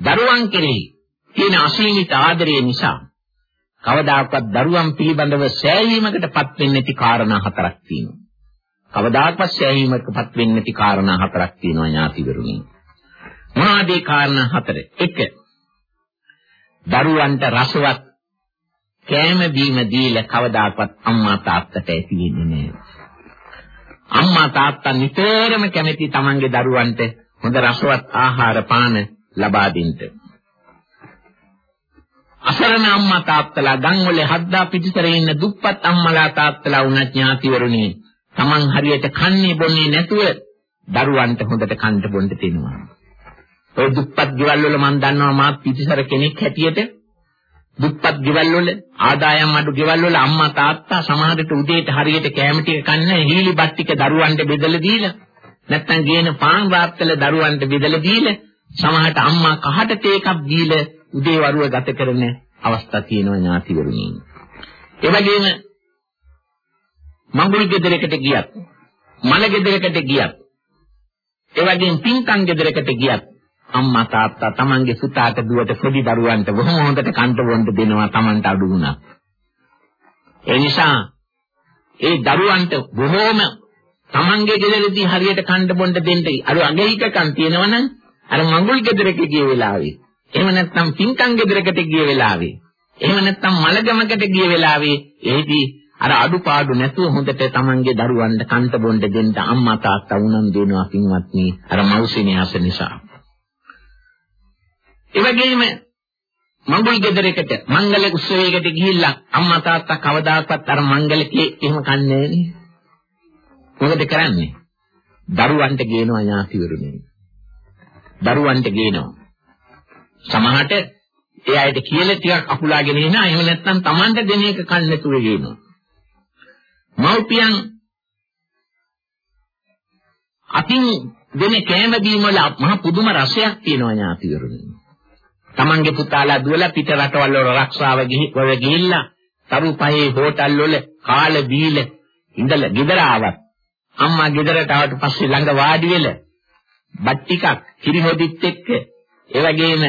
දරුවන් කෙරෙහි තියෙන අසීමිත ආදරය නිසා කවදාකවත් දරුවන් පිළිබඳව සෑහීමකටපත් වෙන්නේ නැති කාරණා හතරක් තියෙනවා. කවදාකවත් සෑහීමකටපත් වෙන්නේ නැති කාරණා හතරක් තියෙනවා ඥාතිවරුනි. මොනවාද ඒ කාරණා හතර? 1. දරුවන්ට රසවත් කෑම බීම දීලා කවදාකවත් අම්මා තාත්තට ඇති වෙන්නේ නැහැ. අම්මා තාත්තා නිතරම කැමති තමන්ගේ දරුවන්ට හොඳ රසවත් ආහාර පාන ලබා දෙන්න. අසරණ අම්මා තාත්තලා ගම්වල හද්දා පිටිසරේ ඉන්න දුප්පත් අම්මලා තාත්තලා වුණ ඥාතිවරුනි Taman හරියට කන්නේ බොන්නේ නැතුව දරුවන්ට හොඳට කන්න බොන්න දෙනවා. ඔය දුප්පත් ගෙවල් වල මම දන්නවා මාත් පිටිසර කෙනෙක් හැටියට දුප්පත් ගෙවල් වල ආදායම් අඩු ගෙවල් වල අම්මා තාත්තා සමහරට උදේට හරියට කැම ටික කන්න හීලි බත් ටික දරුවන්ට බෙදලා දීලා නැත්තම් ගේන පාන් වාත්තල දරුවන්ට බෙදලා දීලා සමහරට අම්මා කහට තේ එකක් දීලා උදේ වරුව ගත කරන අවස්ථා තියෙනවා ඥාතිවරුනි. ඒ වගේම මඟුල් ගෙදරකට ගියත්, මල ගෙදරකට ගියත්, ඒ වගේම පින්කම් ගෙදරකට ගියත් අම්මා තාත්තා තමන්ගේ පුතාට දුවට පොඩි දරුවන්ට බොහොම හොඳට කන්ට බොන්න දෙනවා තමන්ට අඩු වුණා. ඒ නිසා ඒ දරුවන්ට බොහොම තමන්ගේ ගෙදරදී හරියට කන්ට බොන්න දෙන්න අර අගහිකකම් තියෙනවනම් අර මඟුල් ගෙදරක ගිය වෙලාවේ එහෙම නැත්නම් පින්කම් ගෙදරකට ගිය වෙලාවේ එහෙම නැත්නම් මලගමකට ගිය වෙලාවේ එහිදී අර අඩුපාඩු නැතුව හොඳට Tamanගේ දරුවන්ට කන්ට බොණ්ඩ දෙන්න අම්මා තාත්තා උනන් දෙනවා පින්වත්නි අර මෞසිනේ හස නිසා ඒ වගේම මංගල ගෙදරකට මංගල උත්සවයකට ගිහිල්ලා අම්මා තාත්තා කවදාකවත් අර මංගලකේ එහෙම කන්නේ නෑනේ මොකද කරන්නේ දරුවන්ට ගේනවා ඥාතිවරුනේ දරුවන්ට ගේනවා සමහරට ඒ අයට කියලා ටිකක් අකුලාගෙන එනවා. එහෙම නැත්නම් Tamanට දෙන එක කන්න නැතුව ගේනවා. මව්පියන් අතින් දෙන කෑම බීම වල මහ පුදුම රසයක් තියෙනවා ඥාතිවරුනි. Tamanගේ පුතාලා දුවලා පිට රටවල් වල ආරක්ෂාව ගිහිල්ලා තරු පහේ හෝටල් වල කාල බීල ඉඳලා ගෙදර ආවත් අම්මා ගෙදරට ආවට පස්සේ ළඟ වාඩි වෙලා බත් ටිකක් කිරිහොදිත් එක්ක ඒ වගේම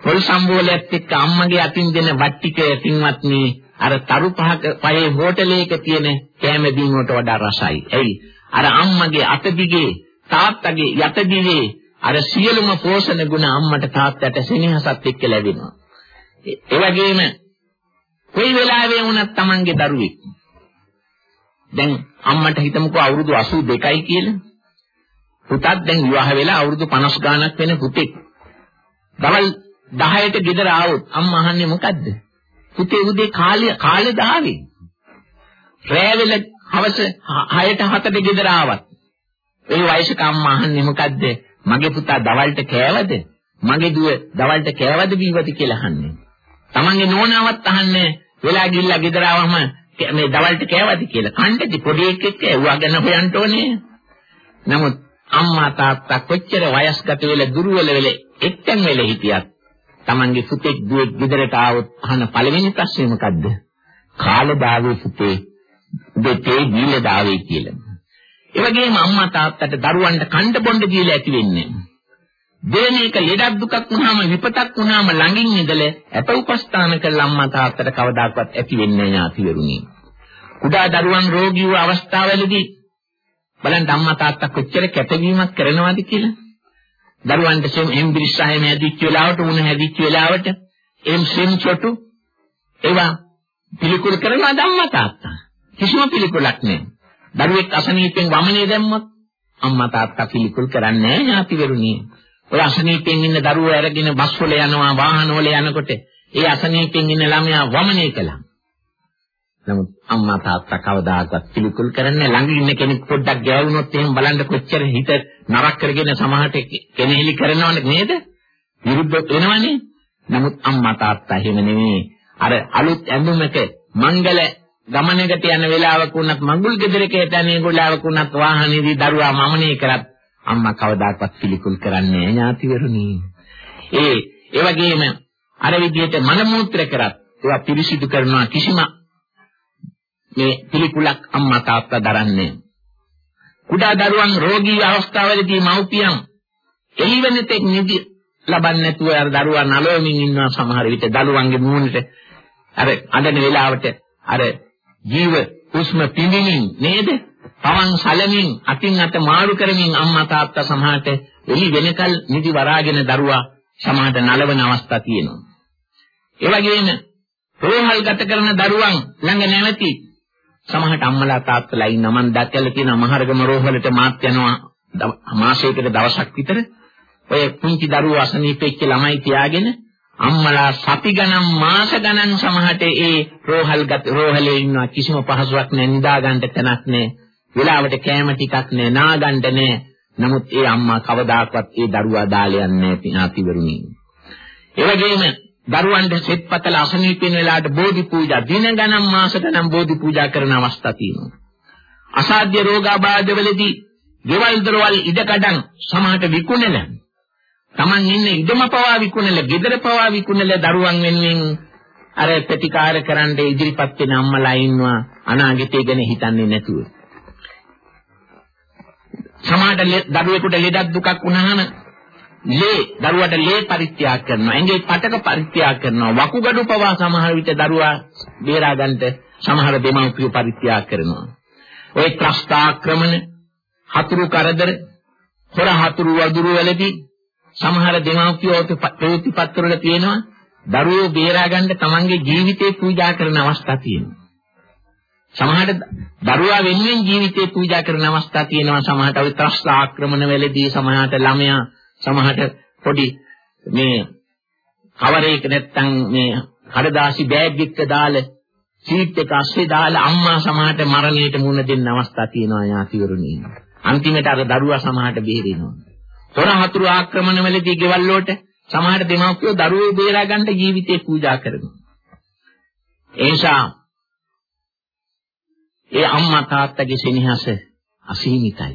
පොල් සම්බෝලයත් එක්ක අම්මගේ අතින් දෙන වට්ටික පින්වත්නි අර තරු පහක පහේ හෝටලයක තියෙන කෑම බීම වලට වඩා රසයි. එයි අර අම්මගේ අත දිගේ තාත්තගේ යත දිගේ අර සියලුම පෝෂණ ගුණ අම්මට තාත්තට සෙනෙහසත් එක්ක ලැබෙනවා. ඒ වගේම කොයි වෙලාවෙ වුණත් Tamange දරුවෙක් දැන් අම්මට හිතමුකෝ අවුරුදු 82යි කියලා. පුතත් දැන් විවාහ වෙලා අවුරුදු 50 ගාණක් වෙන පුතෙක්. දවල් 10ට ගෙදර ආවොත් අම්මා අහන්නේ මොකද්ද? පුතේ උදේ කාලේ කාලේ 10 රෑ වෙල හවස 6ට 7ට ගෙදර ආවත් ඒ වයසක අම්මා අහන්නේ මොකද්ද? මගේ පුතා දවල්ට කෑවද? මගේ දුව දවල්ට කෑවද බීවද කියලා අහන්නේ. Tamange නෝනාවත් අහන්නේ වෙලා ගිහිල්ලා ගෙදර ආවම මේ දවල්ට කෑවද කියලා. කණ්ඩති පොඩි එකෙක් ඇව්වා ගැන හොයන්න ඕනේ. නමුත් අම්මා තාත්තා කොච්චර වයස්ගත වෙලා දුර්වල වෙලා එක්තෙන් වෙලා හිටියත් Tamange පුතෙක් දුවෙක් ගෙදරට ආවොත් අහන පළවෙනි ප්‍රශ්නේ මොකද්ද? කාලදාවේ පුතේ දෙතේ දීල දාවේ කියලා. ඒ වගේම අම්මා තාත්තට දරුවන්ට කණ්ඩ බොණ්ඩ දීලා ඇති වෙන්නේ. දෙවෙනි එක ලෙඩක් දුකක් වුණාම විපතක් වුණාම ළඟින් ඉඳලා අප උපස්ථාන කළ අම්මා තාත්තට කවදාකවත් ඇති වෙන්නේ නැහැ ඥාතිවරුනි. කුඩා දරුවන් රෝගී වූ අවස්ථාවලදී බලන්න අම්මා තාත්තා කොච්චර කැපවීමක් කරනවද කියලා. දරුවන්ට සෙම් එම්බිරිස්සායම හැදිච්ච වෙලාවට උණ හැදිච්ච වෙලාවට එම් සෙම් චොටු ඒවා පිළිකුල් කරනවා අම්මා තාත්තා. කිසිම පිළිකුලක් නැහැ. දරුවෙක් අසනීපෙන් වමනේ දැම්මොත් අම්මා තාත්තා පිළිකුල් කරන්නේ නැහැ ඥාතිවරුනි. ඔය අසනීපෙන් ඉන්න දරුවෝ අරගෙන බස් වල යනවා වාහන වල යනකොට ඒ අසනීපෙන් ඉන්න ළමයා වමනය කළා. නමුත් අම්මා තාත්තා කවදාකවත් පිළිකුල් කරන්නේ ළඟ ඉන්න කෙනෙක් පොඩ්ඩක් ගෑවුනොත් එහෙම බලන්න කොච්චර හිත නරක කරගෙන සමහරට කෙනෙහිලි කරනවද නේද? විරුද්ධ වෙනවනේ. නමුත් අම්මා තාත්තා එහෙම නෙමෙයි. අර අලුත් ඇඳුමක මංගල ගමනකට යන වෙලාවක වුණත් මඟුල් ගෙදරක යන වෙලාවක වුණත් වාහනේදී දරුවා මමනේ කරත් අම්මා කවදාකවත් පිළිකුල් කරන්නේ ඥාතිවරුනි. ඒ ඒ වගේම අර විදිහට මල මූත්‍ර කරත් ඒවා පිරිසිදු කරනවා කිසිම මේ පිළිකුලක් අම්මා තාත්තා දරන්නේ. කුඩා දරුවන් රෝගී අවස්ථාවලදී මව්පියන් එළිවෙන තෙක් නිදි ලබන්නේ නැතුව අර දරුවා නලවමින් ඉන්නවා සමහර විට දරුවන්ගේ මූණට අර අඬන වෙලාවට අර ජීව උස්ම පිඹිමින් නේද? පවන් සලමින් අතින් අත මාරු කරමින් අම්මා තාත්තා සමහරට එළි වෙනකල් නිදි වරාගෙන දරුවා සමහරට නලවන අවස්ථා තියෙනවා. ඒ වගේම රෝහල් ගත කරන දරුවන් ළඟ නැවති සමහරට අම්මලා තාත්තලා ඉන්න මම දැකලා තියෙන මහරගම රෝහලට මාත් යනවා මාසයකට දවසක් විතර ඔය පුංචි දරුවෝ අසනීපෙච්ච ළමයි තියාගෙන අම්මලා සති ගණන් මාස ගණන් සමහරට ඒ රෝහල් ගත රෝහලේ ඉන්නවා. කිසිම පහසුවක් නැහැ නිදා ගන්න තැනක් නැහැ. වෙලාවට කෑම ටිකක් නැහැ නා ගන්න නැහැ. නමුත් ඒ අම්මා කවදාකවත් ඒ දරුවා දාලා යන්නේ නැහැ පිනාතිවරුනි ඒ වගේම දරුවන්ට සෙත්පතල අසනීපෙන වෙලාවට බෝධි පූජා දින ගණන් මාස ගණන් බෝධි පූජා කරන අවස්ථා තියෙනවා. අසාධ්‍ය රෝගාබාධවලදී ගෙවල් දොරවල් ඉඩකඩම් සමහරට විකුණලා Taman ඉන්න ඉඩම පවා විකුණල, ගෙදර පවා විකුණල දරුවන් වෙනුවෙන් අර ප්‍රතිකාර කරන්න ඉදිරිපත් වෙන අම්මලා ඉන්නවා අනාගතය ගැන හිතන්නේ නැතුව. සමහරට දරුවෙකුට ලෙඩක් දුකක් වුණාම ලේ දරුවට ලේ පරිත්‍යාග කරනවා. එංගේ පටක පරිත්‍යාග කරනවා. වකුගඩු පවා සමහර විට දරුවා බේරා ගන්නට සමහර දෙමව්පියෝ පරිත්‍යාග කරනවා. ওই ත්‍රස්තාක්‍රමණ, හතුරු කරදර, හොර හතුරු වදුරු වලදී සමහර දෙමාපියෝ ප්‍රවෘත්තිපත් වල තියෙනවා දරුවෝ බේරා ගන්න තමන්ගේ ජීවිතේ පූජා කරන අවස්ථා තියෙනවා. සමහර දරුවා වෙනුවෙන් ජීවිතේ පූජා කරන අවස්ථා තියෙනවා. සමහරට අව ත්‍රස්ත ආක්‍රමණ වෙලදී සමහරට ළමයා සමහරට පොඩි මේ කවරේක නැත්තම් මේ කඩදාසි බෑග් එක දාලා සීට් එක අස්සේ දාලා අම්මා සමහරට මරණයට මුහුණ දෙන්න අවස්ථා තියෙනවා ඥාතිවරුනි. අන්තිමට අර දරුවා සමහරට බේරෙනවා. තොර හතුරු ආක්‍රමණ වලදී ගෙවල් වලට සමහර දෙමව්පියෝ දරුවෝ බේරා ගන්න ජීවිතේ පූජා කරනවා. ඒ නිසා ඒ අම්මා තාත්තගේ සෙනෙහස අසීමිතයි.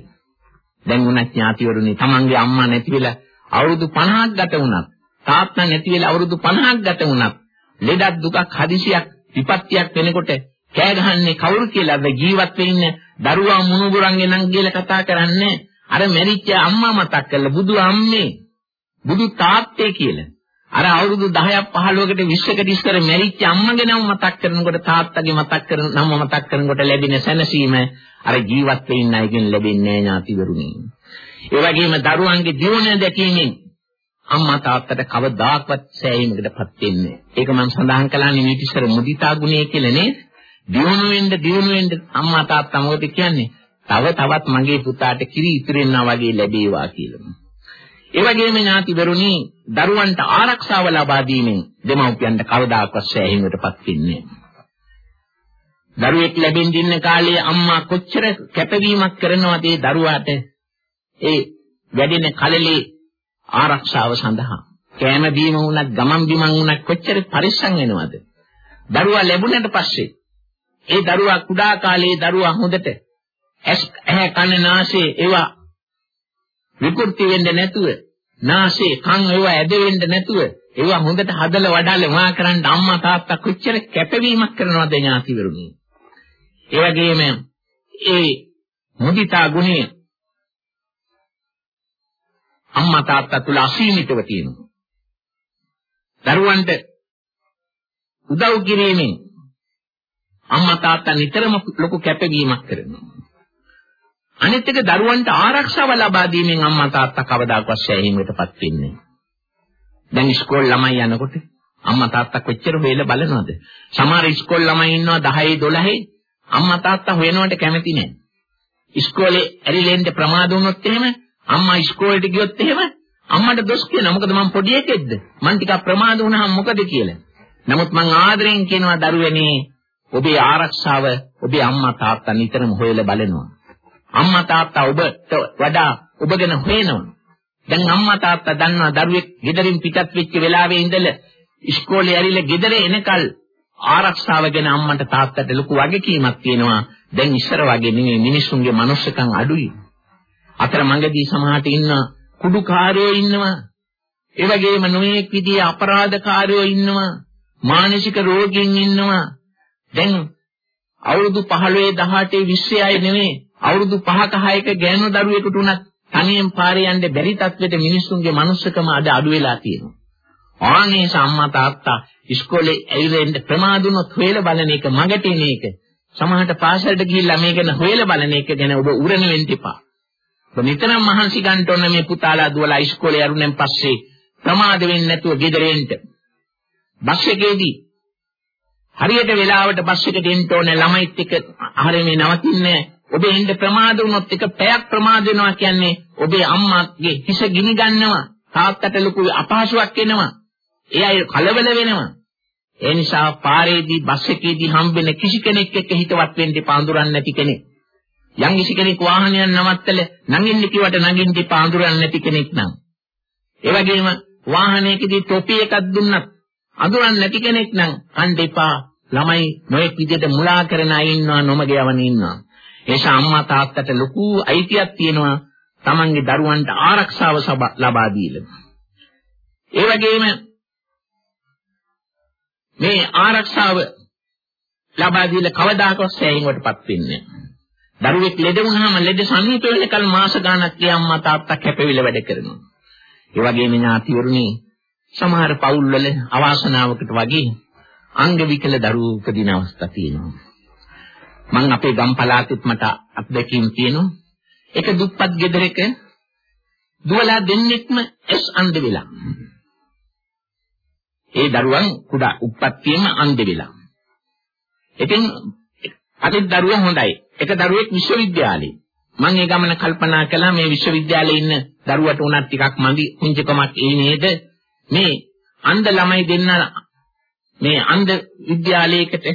දැන් උනත් ඥාතිවරුනි තමන්ගේ අම්මා නැති වෙලා අවුරුදු 50ක් ගත වුණත් තාත්තා නැති වෙලා අවුරුදු 50ක් ගත වුණත් ලෙඩක් දුකක් හදිසියක් විපත්තියක් වෙනකොට කෑ ගහන්නේ කවුරු කියලාද ජීවත් වෙන්න දරුවා මුණුබුරන්ගේ නම් කියලා කතා කරන්නේ අර මැරිච්ච අම්මා මතක් කරලා බුදු අම්මේ බුදු තාත්තේ කියලා. අර අවුරුදු 10ක් 15කට 20කට ඉස්සර මැරිච්ච අම්මගේ නම මතක් කරනකොට තාත්තගේ මතක් කරන නම මතක් කරනකොට ලැබෙන සැනසීම අර ජීවත් වෙන්න අයගෙන් ලැබෙන්නේ නැහැ ඥාතිවරුනි. ඒ වගේම දරුවන්ගේ දියුණුව දැකීමෙන් අම්මා තාත්තට කවදාකවත් සෑහීමකටපත් වෙන්නේ. ඒක මම සඳහන් කළානේ මේ ඉස්සර මුදිතා ගුණය කියලා නේද? දියුණු වෙන්න දියුණු වෙන්න අම්මා තාත්තා මොකද කියන්නේ? තව තවත් මගේ පුතාට කිරි ඉතිරෙන්නා වගේ ලැබේවා කියලා. ඒ වගේම ඥාතිවරුනි දරුවන්ට ආරක්ෂාව ලබා දීමෙන් දෙමව්පියන්ට කවදාකවත් සෑහීමකටපත් වෙන්නේ දරුවෙක් ලැබෙන්න ඉන්න කාලේ අම්මා කොච්චර කැපවීමක් කරනවද ඒ දරුවාට? ඒ වැඩෙන කලලේ ආරක්ෂාව සඳහා. කෑම බීම වුණත් ගමන් බිමන් වුණත් කොච්චර පරිස්සම් වෙනවද? දරුවා ලැබුණට පස්සේ ඒ දරුවා කුඩා කාලේ දරුවා හොඳට ඇහැ කන නාසය ඒවා විකෘති වෙන්නේ නැතුව නාසය කන් ඒවා ඇද වෙන්නේ නැතුව ඒවා හොඳට හදලා වඩාලා වා කරන්න අම්මා තාත්තා කොච්චර කැපවීමක් කරනවද ඥාතිවරුනි? ඒ වගේම ඒ මුදිතා ගුණය අම්මා තාත්තා තුල අසීමිතව තියෙනවා. දරුවන්ට උදව් කිරීමෙන් අම්මා තාත්තා නිතරම ලොකු කැපවීමක් කරනවා. අනිත් එක දරුවන්ට ආරක්ෂාව ලබා දීමෙන් අම්මා තාත්තා කවදාකවත් සෑහීමකටපත් වෙන්නේ නැහැ. දැන් ඉස්කෝල ළමයි යනකොට අම්මා තාත්තා කොච්චර වේල බලනවද? සමහර ඉස්කෝල ළමයි ඉන්නවා 10 12 අම්මා තාත්තා හොයනවට කැමති නැහැ. ඉස්කෝලේ ඇරිලෙන්ද ප්‍රමාද වුණොත් එහෙම අම්මා ඉස්කෝලේට ගියොත් එහෙම අම්මට දොස් කියනවා මොකද මම පොඩි එකෙක්ද? මං ටිකක් ප්‍රමාද වුණාම මොකද කියලා. නමුත් මං ආදරෙන් කියනවා දරුවනේ ඔබේ ආරක්ෂාව ඔබේ අම්මා තාත්තා නිතරම හොයලා බලනවා. අම්මා තාත්තා ඔබට වඩා ඔබ ගැන හොයනවා. දැන් අම්මා තාත්තා දන්නවා දරුවෙක් ගෙදරින් පිටත් වෙච්ච වෙලාවේ ඉඳලා ඉස්කෝලේ ඇරිලා ගෙදර එනකල් ආරක්ෂාව ගැන අම්මට තාත්තට ලොකු වගකීමක් තියෙනවා. දැන් ඉස්සර වගේ නෙමෙයි මිනිස්සුන්ගේ මනුස්සකම් අඩුයි. අතර මඟදී සමහරට ඉන්න කුඩුකාරයෝ ඉන්නවා. ඒ වගේම නොයෙක් විදිහේ අපරාධකාරයෝ ඉන්නවා. මානසික රෝගීන් ඉන්නවා. දැන් අවුරුදු 15 18 20 අය නෙමෙයි අවුරුදු 5ක 6ක ගෑනු දරුවෙකුට උනත් තනියෙන් පාරේ යන්න බැරි තත්වෙට මිනිස්සුන්ගේ මනුස්සකම අද අඩු වෙලා තියෙනවා. ආනේ සම්මා තාත්තා ඉස්කෝලේ ඇවිල්ලා ප්‍රමාදුනොත් හොයලා බලන එක මගට එන එක. සමහරට පාසලට ගිහිල්ලා මේ ගැන හොයලා බලන එක ගැන ඔබ උරණ වෙන්න එපා. ඔබ නිතරම මහන්සි ගන්න ඕන මේ පුතාලා දුවලා ඉස්කෝලේ යරුණෙන් පස්සේ ප්‍රමාද වෙන්නේ නැතුව ගෙදර එන්න. බස් එකේදී හරියට වෙලාවට බස් එකට එන්න ඕනේ ළමයිත් එක්ක ආහාරේ මේ නවතින්නේ ඔබ එන්න ප්‍රමාද වුණොත් එක පැයක් ප්‍රමාද වෙනවා කියන්නේ ඔබේ අම්මාගේ හිස ගිනි ගන්නවා. තාත්තට ලොකු අපහසුයක් එනවා. ඒ අය කලබල වෙනවා. ඒ නිසා පාරේදී බස් එකේදී හම්බෙන කිසි කෙනෙක් එක්ක හිතවත් වෙන්න පාඳුරන්නේ නැති කෙනෙක්. යම් කිසි කෙනෙක් වාහනයක් නවත්තල නගින්න කිව්වට නගින්න පාඳුරන්නේ නැති කෙනෙක් නම්. ඒ වගේම වාහනයකදී ටොපි එකක් දුන්නත් අඳුරන්නේ නැති කෙනෙක් නම් කණ්ඩ එපා ළමයි නොයෙක් විදිහට මුලා කරන අය ඉන්නවා නොමග යවන ඉන්නවා. ඒසා අම්මා තාත්තට ලොකු අයිතියක් තියෙනවා තමන්ගේ දරුවන්ට ආරක්ෂාව ලබා දීලා. ඒ වගේම මේ ආරක්ෂාව ලබා දීලා කවදාකවත් සෑහීමකටපත් වෙන්නේ නැහැ. දරුවෙක් ලෙඩ වුණාම ලෙඩ සනීප වෙනකල් මාස ගාණක් ඒ අම්මා තාත්තා කැපවිල වැඩ කරනවා. ඒ වගේම ඥාතිවරුනි සමහර පවුල්වල අවාසනාවකට වගේ අංග විකල දරුවෝ උපදින අවස්ථා තියෙනවා. මම අපේ ගම් පළාතෙත් මට අත්දැකීම් තියෙනවා. එක දුප්පත් ගෙදරක දුවලා දෙන්නෙක්ම ඇස් අන්ධ වෙලා. ඒ දරුවන් කුඩා උප්පත්තියෙම අන්ධ වෙලා. ඉතින් අනිත් දරුවා හොඳයි. එක දරුවෙක් විශ්වවිද්‍යාලේ. මම ඒ ගමන කල්පනා කළා මේ විශ්වවිද්‍යාලේ ඉන්න දරුවට උනත් ටිකක් මදි කුංචකමක් ඒ නේද? මේ අන්ධ ළමයි දෙන්න මේ අන්ධ විද්‍යාලයකට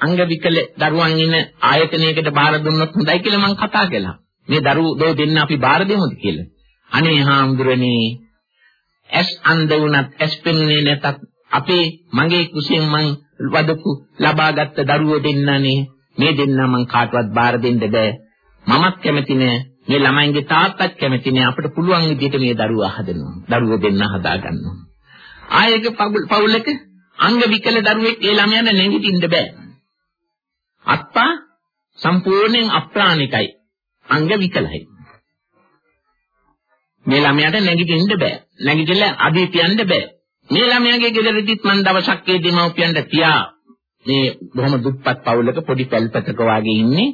අංග විකල දරුවන් ඉන්න ආයතනයකට බාර දුන්නොත් හොඳයි කියලා මම කතා කළා. මේ දරුවෝ දෝ දෙන්න අපි බාර දෙමුද කියලා. අනේ හාමුදුරනේ ඇස් අන්ධ වුණත් ඇස් පෙනුනේ නැතත් අපේ මගේ කුසෙන් මං වදපු ලබාගත් දරුවෝ දෙන්නනේ මේ දෙන්න මං කාටවත් බාර දෙන්න බෑ. මමත් කැමති නෑ මේ ළමයින්ගේ තාත්තත් කැමති නෑ අපිට පුළුවන් විදිහට මේ දරුවා හදනවා. දරුවෝ දෙන්න හදා ගන්නවා. ආයෙක පවුලක අංග විකල දරුවෙක් ඒ ළමයාට නැගිටින්න බෑ. අත්පා සම්පූර්ණයෙන් අප්‍රාණිකයි. අංග විකලයි. මේ ළමයාට නැගිටින්න බෑ. නැගිටලා අදී තියන්න බෑ. මේ ළමයාගේ ගෙදරදීත් මම දවසක් ඒ දෙමව්පියන්ට තියා මේ බොහොම දුප්පත් පවුලක පොඩි පැල්පතක වාගේ ඉන්නේ.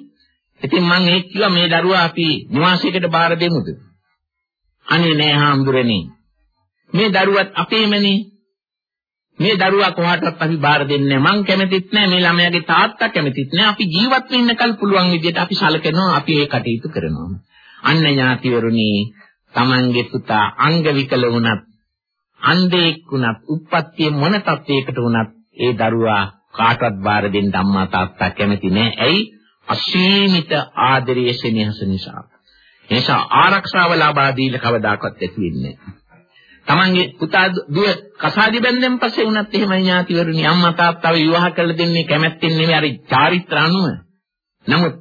ඉතින් මම ඒ කිව්වා මේ දරුවා අපි නිවාසයකට බාර දෙමුද? අනේ නෑ හාමුදුරනේ. මේ දරුවත් අපේමනේ. මේ දරුවා කොහාටවත් අපි බාර දෙන්නේ නැහැ. මං කැමතිත් නැහැ. මේ ළමයාගේ තාත්තා කැමතිත් නැහැ. අපි ජීවත් වෙන්නකල් පුළුවන් විදිහට අපි සැලකනවා. අපි ඒ කටයුතු කරනවා. අන්න ඥාතිවරුනි, Tamange පුතා අංග විකල වුණත්, අන්ධෙක් වුණත්, උප්පත්තිය මොන තත්යකට වුණත් ඒ දරුවා කාටවත් බාර දෙන්න අම්මා තාත්තා කැමති නැහැ. ඇයි? අසීමිත ආදරයේ සෙනෙහස නිසා. එනිසා ආරක්ෂාව ලබා දීලා කවදාකවත් ඇති වෙන්නේ නැහැ. තමන්ගේ පුතා දුව කසාදි බැන්දෙන් පස්සේ වුණත් එහෙමයි ඥාතිවරුනි. අම්මා තාත්තාව විවාහ කරලා දෙන්නේ කැමැත්තෙන් නෙවෙයි අර චාරිත්‍ර අනුව. නමුත්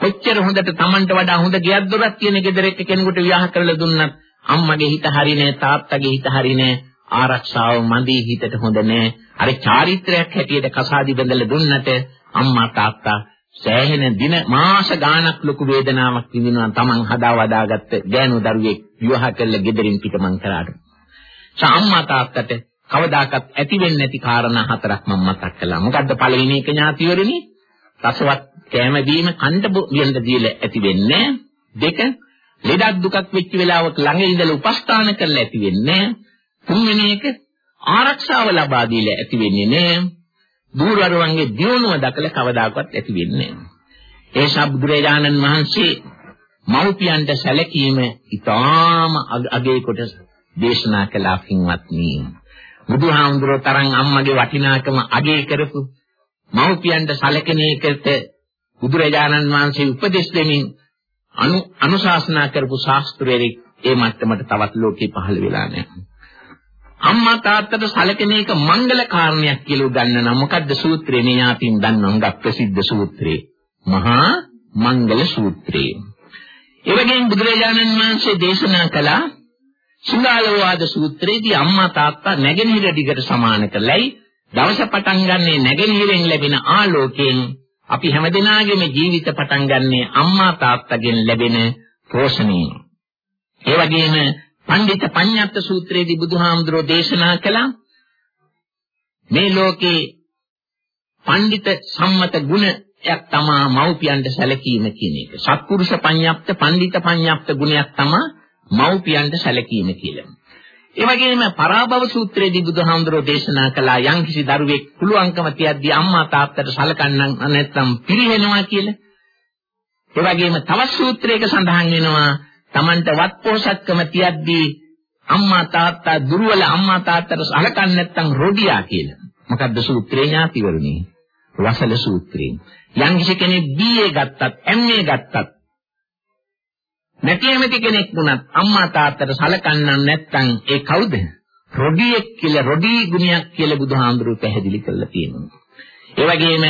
කොච්චර හොඳට තමන්ට වඩා හොඳ ගෙයක් දොරක් තියෙන ගෙදරක කෙනෙකුට විවාහ කරලා දුන්නත් අම්මගේ හිත හරි නෑ තාත්තගේ හිත හරි නෑ. ආරක්ෂාව මදි හිතට හොඳ නෑ. අර චාරිත්‍රයක් හැටියට කසාදි බැඳලා දුන්නට අම්මා තාත්තා සෑහෙන දින මාස ගාණක් ලොකු වේදනාවක් විඳිනවා. තමන් හදා වදාගත්ත ගෑනු දරුවෙක් විවාහ කරලා ගෙදරින් පිටමන් කරාට. අම්මා තාත්තට කවදාකවත් ඇති වෙන්නේ නැති කාරණා හතරක් මම මතක් කළා. මොකද්ද පළවෙනි එක ඥාතිවරණි? රසවත් කෑම බීම කන්ට බියඳ දීලා ඇති වෙන්නේ. දෙක ලෙඩක් දුකක් වෙච්ච වෙලාවක ළඟ ඉඳලා උපස්ථාන කරලා ඇති වෙන්නේ. තුන්වෙනි එක ආරක්ෂාව ලබා දීලා ඇති වෙන්නේ නෑ. දූරවරුන්ගේ දියුණුව දකලා කවදාකවත් ඇති වෙන්නේ නෑ. ඒ ශබ්දුරේජානන් වහන්සේ මව්පියන්ට සැලකීම ඊටාම අගේ කොට දේශනා කළා පින්වත්නි. බුදුහාමුදුරුවෝ තරම් අම්මගේ වටිනාකම අගය කරපු මව්පියන්ට සැලකෙන එකට බුදුරජාණන් වහන්සේ උපදෙස් දෙමින් අනු අනුශාසනා කරපු ශාස්ත්‍රයේ ඒ මට්ටමට තවත් ලෝකේ පහළ වෙලා නැහැ. අම්මා තාත්තට සැලකෙන එක මංගල කාරණයක් කියලා උගන්වනවා. මොකද්ද සූත්‍රේ මේ ඥාතින් දන්න හොඟක් ප්‍රසිද්ධ සූත්‍රේ. මහා මංගල සූත්‍රය. ඒ වගේම බුදුරජාණන් වහන්සේ දේශනා කළා සුගාලෝවාද සූත්‍රයේදී අම්මා තාත්තා නැගෙනහිර දිගට සමාන කරලයි දවස පටන් ගන්නේ නැගෙනහිරෙන් ලැබෙන ආලෝකයෙන් අපි හැමදෙනාගේම ජීවිත පටන් ගන්නේ අම්මා තාත්තගෙන් ලැබෙන පෝෂණයෙන්. ඒ වගේම පණ්ඩිත පඤ්ඤාත්ත සූත්‍රයේදී බුදුහාමුදුරෝ දේශනා කළා මේ ලෝකේ පණ්ඩිත සම්මත ගුණයක් තමා මව්පියන්ට සැලකීම කියන එක. සත්පුරුෂ පඤ්ඤාප්ත පණ්ඩිත පඤ්ඤාප්ත ගුණයක් තමා මව්පියන්ට සැලකීම කියලා. ඒ වගේම පරාභව සූත්‍රයේදී බුදුහාමුදුරෝ දේශනා කළා යම්කිසි දරුවෙක් පුළුවන්කම තියද්දී අම්මා තාත්තට සලකන්නම් නැත්නම් පිරිහෙනවා කියලා. ඒ වගේම තවත් සූත්‍රයක සඳහන් වෙනවා Tamanට වත්පොහසත්කම තියද්දී අම්මා තාත්තා දුර්වල අම්මා තාත්තට සලකන්නේ නැත්නම් රොඩියා කියලා. මොකද්ද සූත්‍රේ ඥාතිවරුනි? වසල සූත්‍රේ. යම්කිසි කෙනෙක් BA ගත්තත් MA ගත්තත් නැති ඇමති කෙනෙක් වුණත් අම්මා තාත්තට සලකන්නම් නැත්නම් ඒ කවුද? රොඩියෙක් කියලා රොඩි ගුණයක් කියලා බුදුහාමුදුරුවෝ පැහැදිලි කරලා තියෙනවා. ඒ වගේම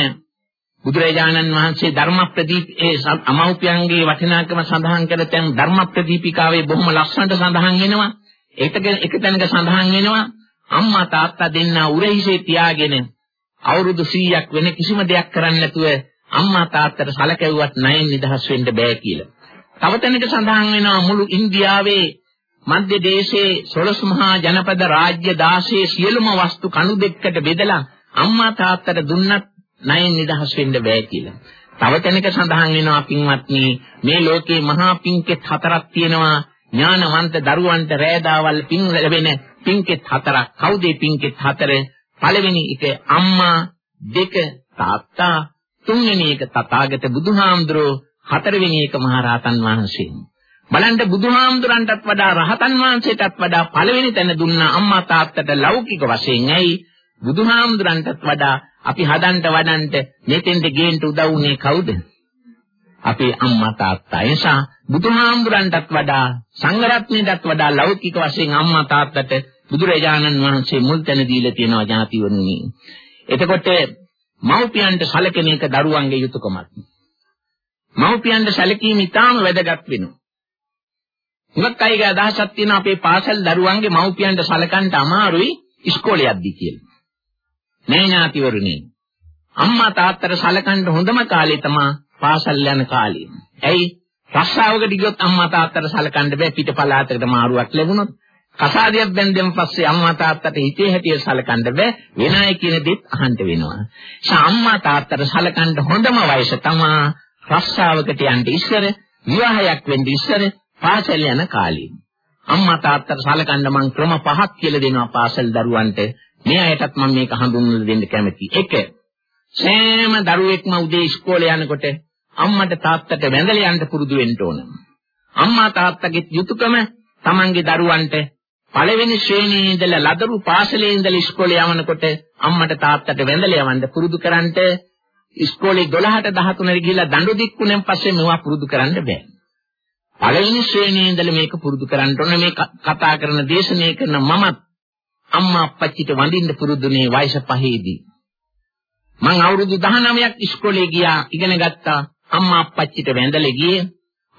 බුදුරජාණන් වහන්සේ ධර්ම ප්‍රදීප ඒ අමෞපියන්ගේ වටිනාකම සඳහන් කර තැන් ධර්ම ප්‍රදීපිකාවේ බොහොම ලස්සනට සඳහන් වෙනවා. ඒකට එක තැනක සඳහන් වෙනවා අම්මා තාත්තා දෙන්නා උරහිසේ තියාගෙන අවුරුදු 100ක් වෙන කිසිම දෙයක් කරන්නේ නැතුව අම්මා තාත්තට සලකෙව්වත් ණයෙන් නිදහස් වෙන්න බෑ කියලා. තව තැනක සඳහන් වෙනවා මුළු ඉන්දියාවේ මධ්‍ය දේශයේ 12 මහා ජනපද රාජ්‍ය 16 සියලුම වස්තු කණු දෙකකට බෙදලා අම්මා තාත්තට දුන්නත් ණයෙන් නිදහස් වෙන්න බෑ කියලා. තව තැනක සඳහන් වෙනවා පින්වත්නි මේ ලෝකේ මහා පින්කෙත් හතරක් තියෙනවා ඥානවන්ත දරුවන්ට රෑදාවල් පින් ලැබෙන පින්කෙත් හතරක්. කවුද පින්කෙත් හතර? පළවෙනි එක අම්මා, දෙක තාත්තා, තුන්වෙනි එක තථාගත බුදුහාමුදුරෝ, හතරවෙනි එක මහරහතන් වහන්සේ. බලන්න බුදුහාමුදුරන්ටත් වඩා රහතන් වහන්සේටත් වඩා පළවෙනි තැන දුන්නා අම්මා තාත්තට ලෞකික වශයෙන් ඇයි බුදුහාමුදුරන්ටත් වඩා අපි හදන්න වඩන්ට මෙතෙන්ට ගේන්න උදව් වුණේ කවුද? අපේ අම්මා තාත්තා. ඒ නිසා බුදුහාමුදුරන්ටත් වඩා සංඝරත්නයටත් වඩා ලෞකික වශයෙන් අම්මා තාත්තට බුදුරජාණන් වහන්සේ මුල් තැන දීලා තියෙනවා ඥාතිවරුනි. එතකොට මව්පියන්ට සැලකෙන එක දරුවන්ගේ යුතුයකමක්. මව්පියන්ට සැලකීම ඉතාම වැදගත් වෙනවා. හුඟක් අයගේ අදහසක් තියෙනවා අපේ පාසල් දරුවන්ගේ මව්පියන්ට සැලකන්න අමාරුයි ඉස්කෝලේ යද්දි කියලා. නෑ ඥාතිවරුනි. අම්මා තාත්තට සලකන්න හොඳම කාලේ තමයි පාසල් යන කාලේ. ඇයි? රස්සාවකට ගියොත් අම්මා තාත්තට සලකන්න බෑ පිට පළාතකට මාරුවක් ලැබුණොත්. කසාදියක් බැන්දෙන් පස්සේ අම්මා තාත්තට හිතේ හැටියට සලකන්න බෑ වෙන අය කියන දේත් අහන්න වෙනවා. ඒ අම්මා තාත්තට සලකන්න හොඳම වයස තමයි රස්සාවකට යන්න ඉස්සර, විවාහයක් වෙන්න ඉස්සර පාසල් යන කාලේ. අම්මා තාත්තට සලකන්න මං ක්‍රම පහක් කියලා දෙනවා පාසල් දරුවන්ට. මේ අයටත් මම මේක හඳුන්වලා දෙන්න කැමතියි. එක සෑම දරුවෙක්ම උදේ ඉස්කෝලේ යනකොට අම්මට තාත්තට වැඳලා යන්න පුරුදු වෙන්න ඕන. අම්මා තාත්තගේ යුතුයකම තමන්ගේ දරුවන්ට පළවෙනි ශ්‍රේණියේ ඉඳලා ලදරු පාසලේ ඉඳලා ඉස්කෝලේ යවනකොට අම්මට තාත්තට වැඳලා යවන්න පුරුදු කරන්ට ඉස්කෝලේ 12ට 13 ගිහිල්ලා දඬු දික්කුණෙන් පස්සේ මේවා පුරුදු කරන්න බෑ. පළවෙනි ශ්‍රේණියේ ඉඳලා මේක පුරුදු කරන්න ඕන මේ කතා කරන දේශනය කරන මමත් අම්මා අප්පච්චිට වඳින්න පුරුදුනේ වයස පහේදී. මං අවුරුදු 19ක් ඉස්කෝලේ ගියා ඉගෙන ගත්තා. අම්මා අප්පච්චිට වැඳලා ගියේ.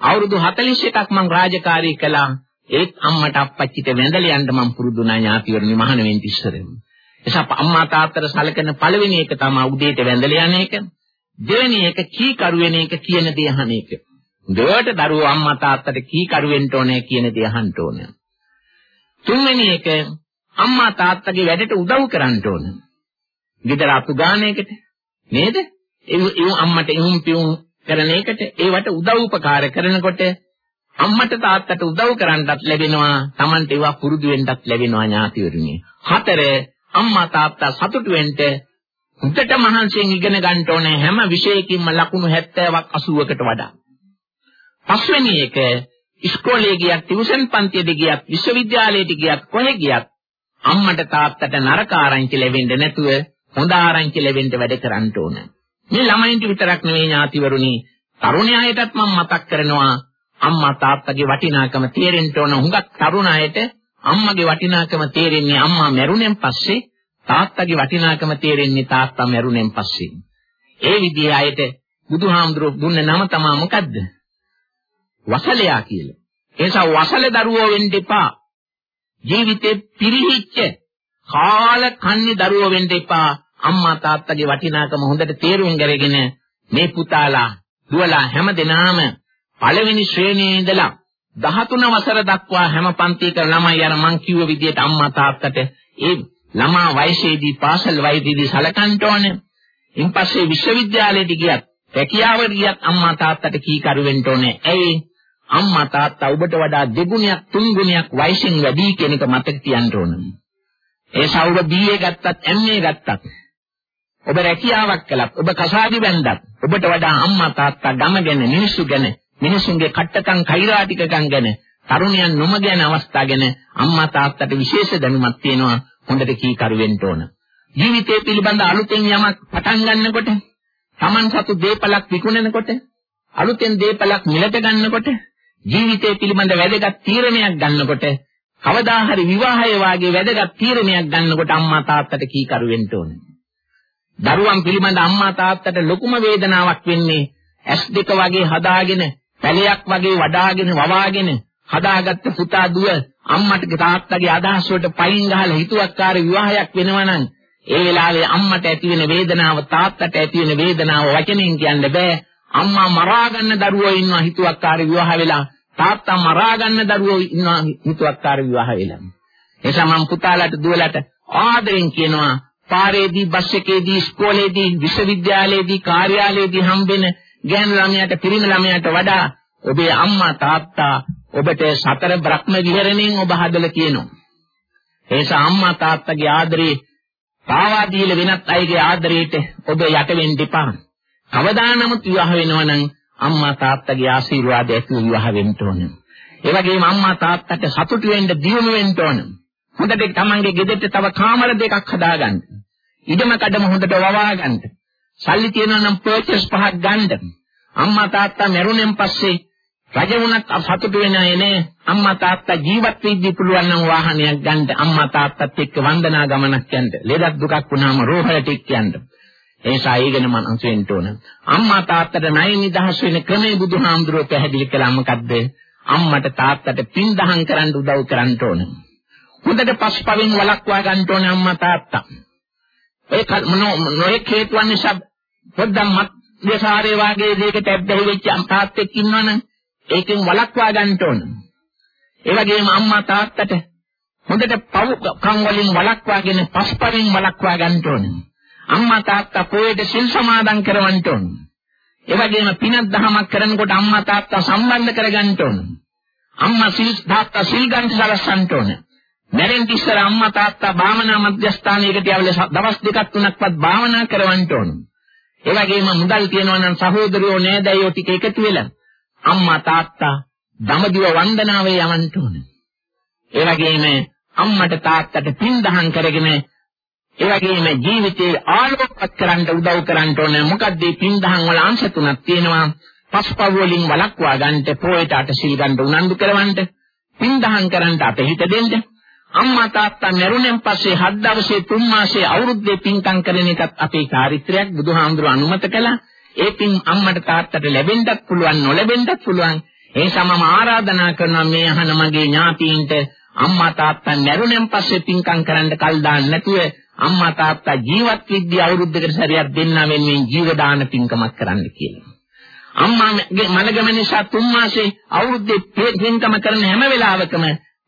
අවුරුදු 41ක් මං රාජකාරී කළා. ඒත් අම්මට අප්පච්චිට වැඳලා යන්න මං පුරුදුනා ඥාතිවරුනි මහාන වෙන්න ඉස්සරෙම. එසා අම්මා තාත්තට සලකන පළවෙනි එක තමයි උදේට වැඳලා යන එක. දෙවෙනි එක කීකරු වෙන එක කියන දේ අහන එක. දෙවට දරුවෝ අම්මා තාත්තට කීකරු වෙන්න ඕනේ කියන දේ අහන්න ඕනේ. තුන්වෙනි එක අම්මා තාත්තගේ වැඩට උදව් කරන්න ඕන. ගෙදර අතු ගානයකට නේද? ඒ අම්මට එහුම් පියුම් කරන එකට ඒවට උදව් උපකාර කරනකොට අම්මට තාත්තට උදව් කරන්නත් ලැබෙනවා Tamante ඒවා පුරුදු වෙන්නත් ලැබෙනවා ඥාතිවරුනි. හතර අම්මා තාත්තා සතුටු වෙන්න උඩට මහන්සියෙන් ඉගෙන ගන්න ඕනේ හැම විෂයකින්ම ලකුණු 70ක් 80කට වඩා. පස්වෙනි එක ඉස්කෝලේ ගියත් ටියුෂන් පන්තියට ගියත් විශ්වවිද්‍යාලයට ගියත් කොහෙ ගියත් අම්මට තාත්තට නරක ආරංචි ලැබෙන්න නැතුව හොඳ ආරංචි ලැබෙන්න වැඩ කරන්න ඕන. මේ ළමයින්ට විතරක් නෙවෙයි ඥාතිවරුනි තරුණයාටත් මම මතක් කරනවා අම්මා තාත්තගේ වටිනාකම තේරෙන්න ඕන. හුඟක් තරුණ අයට අම්මගේ වටිනාකම තේරෙන්නේ අම්මා මැරුණෙන් පස්සේ තාත්තගේ වටිනාකම තේරෙන්නේ තාත්තා මැරුණෙන් පස්සේ. ඒ විදිහේ අයට බුදුහාමුදුරුවෝ දුන්න නම තමයි මොකද්ද? වසලයා කියලා. ඒ නිසා වසල දරුවෝ වෙන්න එපා. ජීවිතේ පිරිහිච්ච කාල කන්නේ දරුවෝ වෙන්න එපා. අම්මා තාත්තගේ වටිනාකම හොඳට තේරුම් ගරගෙන මේ පුතාලා දුවලා හැම දිනාම පළවෙනි ශ්‍රේණියේ ඉඳලා 13 වසර දක්වා හැම පන්තියක ළමයි අර මං කිව්ව විදිහට අම්මා තාත්තට ඒ ළමා වයසේදී පාසල් වයසේදී සලකන්න ඕනේ. ඉන්පස්සේ විශ්වවිද්‍යාලයට ගියත් රැකියාවට ගියත් අම්මා තාත්තට කීකරු වෙන්න ඕනේ. ඇයි? අම්මා තාත්තා ඔබට වඩා දෙගුණයක් තුන් ගුණයක් වයසින් වැඩි කියන එක මතක තියන්න ඕන. ඒ සෞර BA ගත්තත් MA ගත්තත් ඔබ රැකියාවක් කළත් ඔබ කසාදි බැන්දත් ඔබට වඩා අම්මා තාත්තා ගම ගැන මිනිස්සු ගැන මිනිසුන්ගේ කට්ටකම් කෛරාටිකකම් ගැන තරුණයන් නොම ගැන අවස්ථා ගැන අම්මා තාත්තට විශේෂ දැනුමක් තියෙනවා හොඳට කීකරු වෙන්න ඕන. ජීවිතය පිළිබඳ අලුතෙන් යමක් පටන් ගන්නකොට Taman සතු දීපලක් විකුණනකොට අලුතෙන් දීපලක් මිලට ගන්නකොට ජීවිතය පිළිබඳ වැදගත් තීරණයක් ගන්නකොට කවදා හරි විවාහය වාගේ වැදගත් තීරණයක් ගන්නකොට අම්මා තාත්තට කීකරු වෙන්න ඕනේ. දරුවන් පිළිබඳ අම්මා තාත්තට ලොකුම වේදනාවක් වෙන්නේ ඇස් දෙක වගේ හදාගෙන පැලයක් වගේ වඩාගෙන වවාගෙන හදාගත්ත පුතා දුව අම්මට තාත්තගේ අදහස් වලට පයින් ගහලා හිතුවක්කාර විවාහයක් වෙනවනම් ඒ වෙලාවේ අම්මට ඇති වෙන වේදනාව තාත්තට ඇති වෙන වේදනාව වචනෙන් කියන්න බෑ. අම්මා මරා ගන්න දරුවෝ ඉන්නවා හිතුවක්කාර විවාහ වෙලා. තාත්තා මරා ගන්න දරුවෝ ඉන්නවා හිතුවක්කාර විවාහ වෙලා. එසම මම පුතාලට දුවලට ආදරෙන් කියනවා පාරේදී බස් එකේදී ඉස්කෝලේදී විශ්වවිද්‍යාලයේදී කාර්යාලයේදී හම්බෙන ගෑනු ළමයාට පිරිමි ළමයාට වඩා ඔබේ අම්මා තාත්තා ඔබට සතර බ්‍රහ්ම විහරණයෙන් ඔබ හදලා කියනවා. ඒස අම්මා තාත්තගේ ආදරේ පාවා දීලා වෙනත් අයගේ ආදරයට ඔබ යට වෙන්න එපා. කවදා නමුත් විවාහ වෙනවනම් අම්මා තාත්තගේ ආශිර්වාදය ඇතුළු විවාහ වෙන්න ඕන. ඒ වගේම අම්මා තාත්තට සතුටු වෙන්න දියුණු වෙන්න ඕන. හොඳට තමන්ගේ ගෙදරට තව කාමර දෙකක් හදාගන්න. ඉඩම කඩම හොඳට වවා ගන්න. සල්ලි තියනවා නම් පර්චේස් පහක් ගන්න. අම්මා තාත්තා මැරුණෙන් පස්සේ රජ වුණත් සතුටු වෙන්නේ නේ. අම්මා තාත්තා ජීවත් වෙද්දී පුළුවන් නම් වාහනයක් ගන්න. අම්මා තාත්තත් එක්ක වන්දනා ගමනක් යන්න. ලෙඩක් දුකක් වුණාම රෝහලට එක්ක යන්න. ඒසා ඊගෙන මනස වෙන්න ඕන. අම්මා තාත්තට ණය නිදහස් වෙන ක්‍රමේ බුදුහාමුදුරුවෝ පැහැදිලි කළා මොකද්ද? අම්මට තාත්තට පින් දහම් කරන්න උදව් කරන්න ඕන. හොඳට පස්පවින් වළක්වා ගන්න ඕන අම්මා තාත්තා. ඒ නොයෙක් හේතුන් නිසා පොඩ්ඩක් මත්යසාරේ වාගේ දෙයකට ඇබ්බැහි වෙච්ච තාත්තෙක් ඉන්නවනම් ඒකෙන් වළක්වා ගන්න ඕන. ඒ වගේම අම්මා තාත්තට හොඳට පව් කම් වලින් වළක්වාගෙන පස්පරින් වළක්වා ගන්න ඕන. අම්මා තාත්තා පොයේට සිල් සමාදන් කරවන්න ඕන. ඒ වගේම පිනක් දහමක් කරනකොට අම්මා තාත්තා සම්බන්ධ කරගන්න ඕන. අම්මා සිල් තාත්තා සිල් ගන්න සලස්සන්න ඕන. මැරෙන්න ඉස්සර අම්මා තාත්තා භාවනා මධ්‍යස්ථානයකට යවලා දවස් දෙකක් තුනක්වත් භාවනා කරවන්න ඕන. ඒ වගේම මුදල් තියනවා නම් සහෝදරයෝ නෑදෑයෝ ටික එකතු වෙලා අම්මා තාත්තා දමදිව වන්දනාවේ යවන්න ඕන. ඒ වගේම අම්මට තාත්තට පින් දහම් කරගෙන ඒ වගේම ජීවිතේ ආලෝකපත් කරන්න උදව් කරන්න ඕන. මොකද මේ පින් දහම් වල අංශ තුනක් තියෙනවා. පස්පව් වලින් වළක්වා ගන්නට, පොයට අට සිල් ගන්න උනන්දු කරවන්න, පින් දහම් කරන්න අතහිත දෙන්න. අම්මා තාත්තා මරුණෙන් පස්සේ හත් දවසේ තුන් මාසේ අවුරුද්දේ පින්කම් කරන එකත් අපේ චාරිත්‍රයක් බුදුහාමුදුර අනුමත කළා. ඒ පින් අම්මට තාත්තට ලැබෙන්නත් පුළුවන් නොලැබෙන්නත් පුළුවන්. ඒ සමම ආරාධනා කරනවා මේ අහන මගේ ඥාතීන්ට අම්මා තාත්තා මරුණෙන් පස්සේ පින්කම් කරන්න කල් දාන්න නැතුව අම්මා තාත්තා ජීවත් වෙද්දී අවුරුද්දකට සැරයක් දෙන්න වෙන්නේ ජීව දාන පින්කමක් කරන්න කියලා. අම්මාගේ මලගම නිසා තුන් මාසේ අවුරුද්දේ පින්කම කරන හැම වෙලාවකම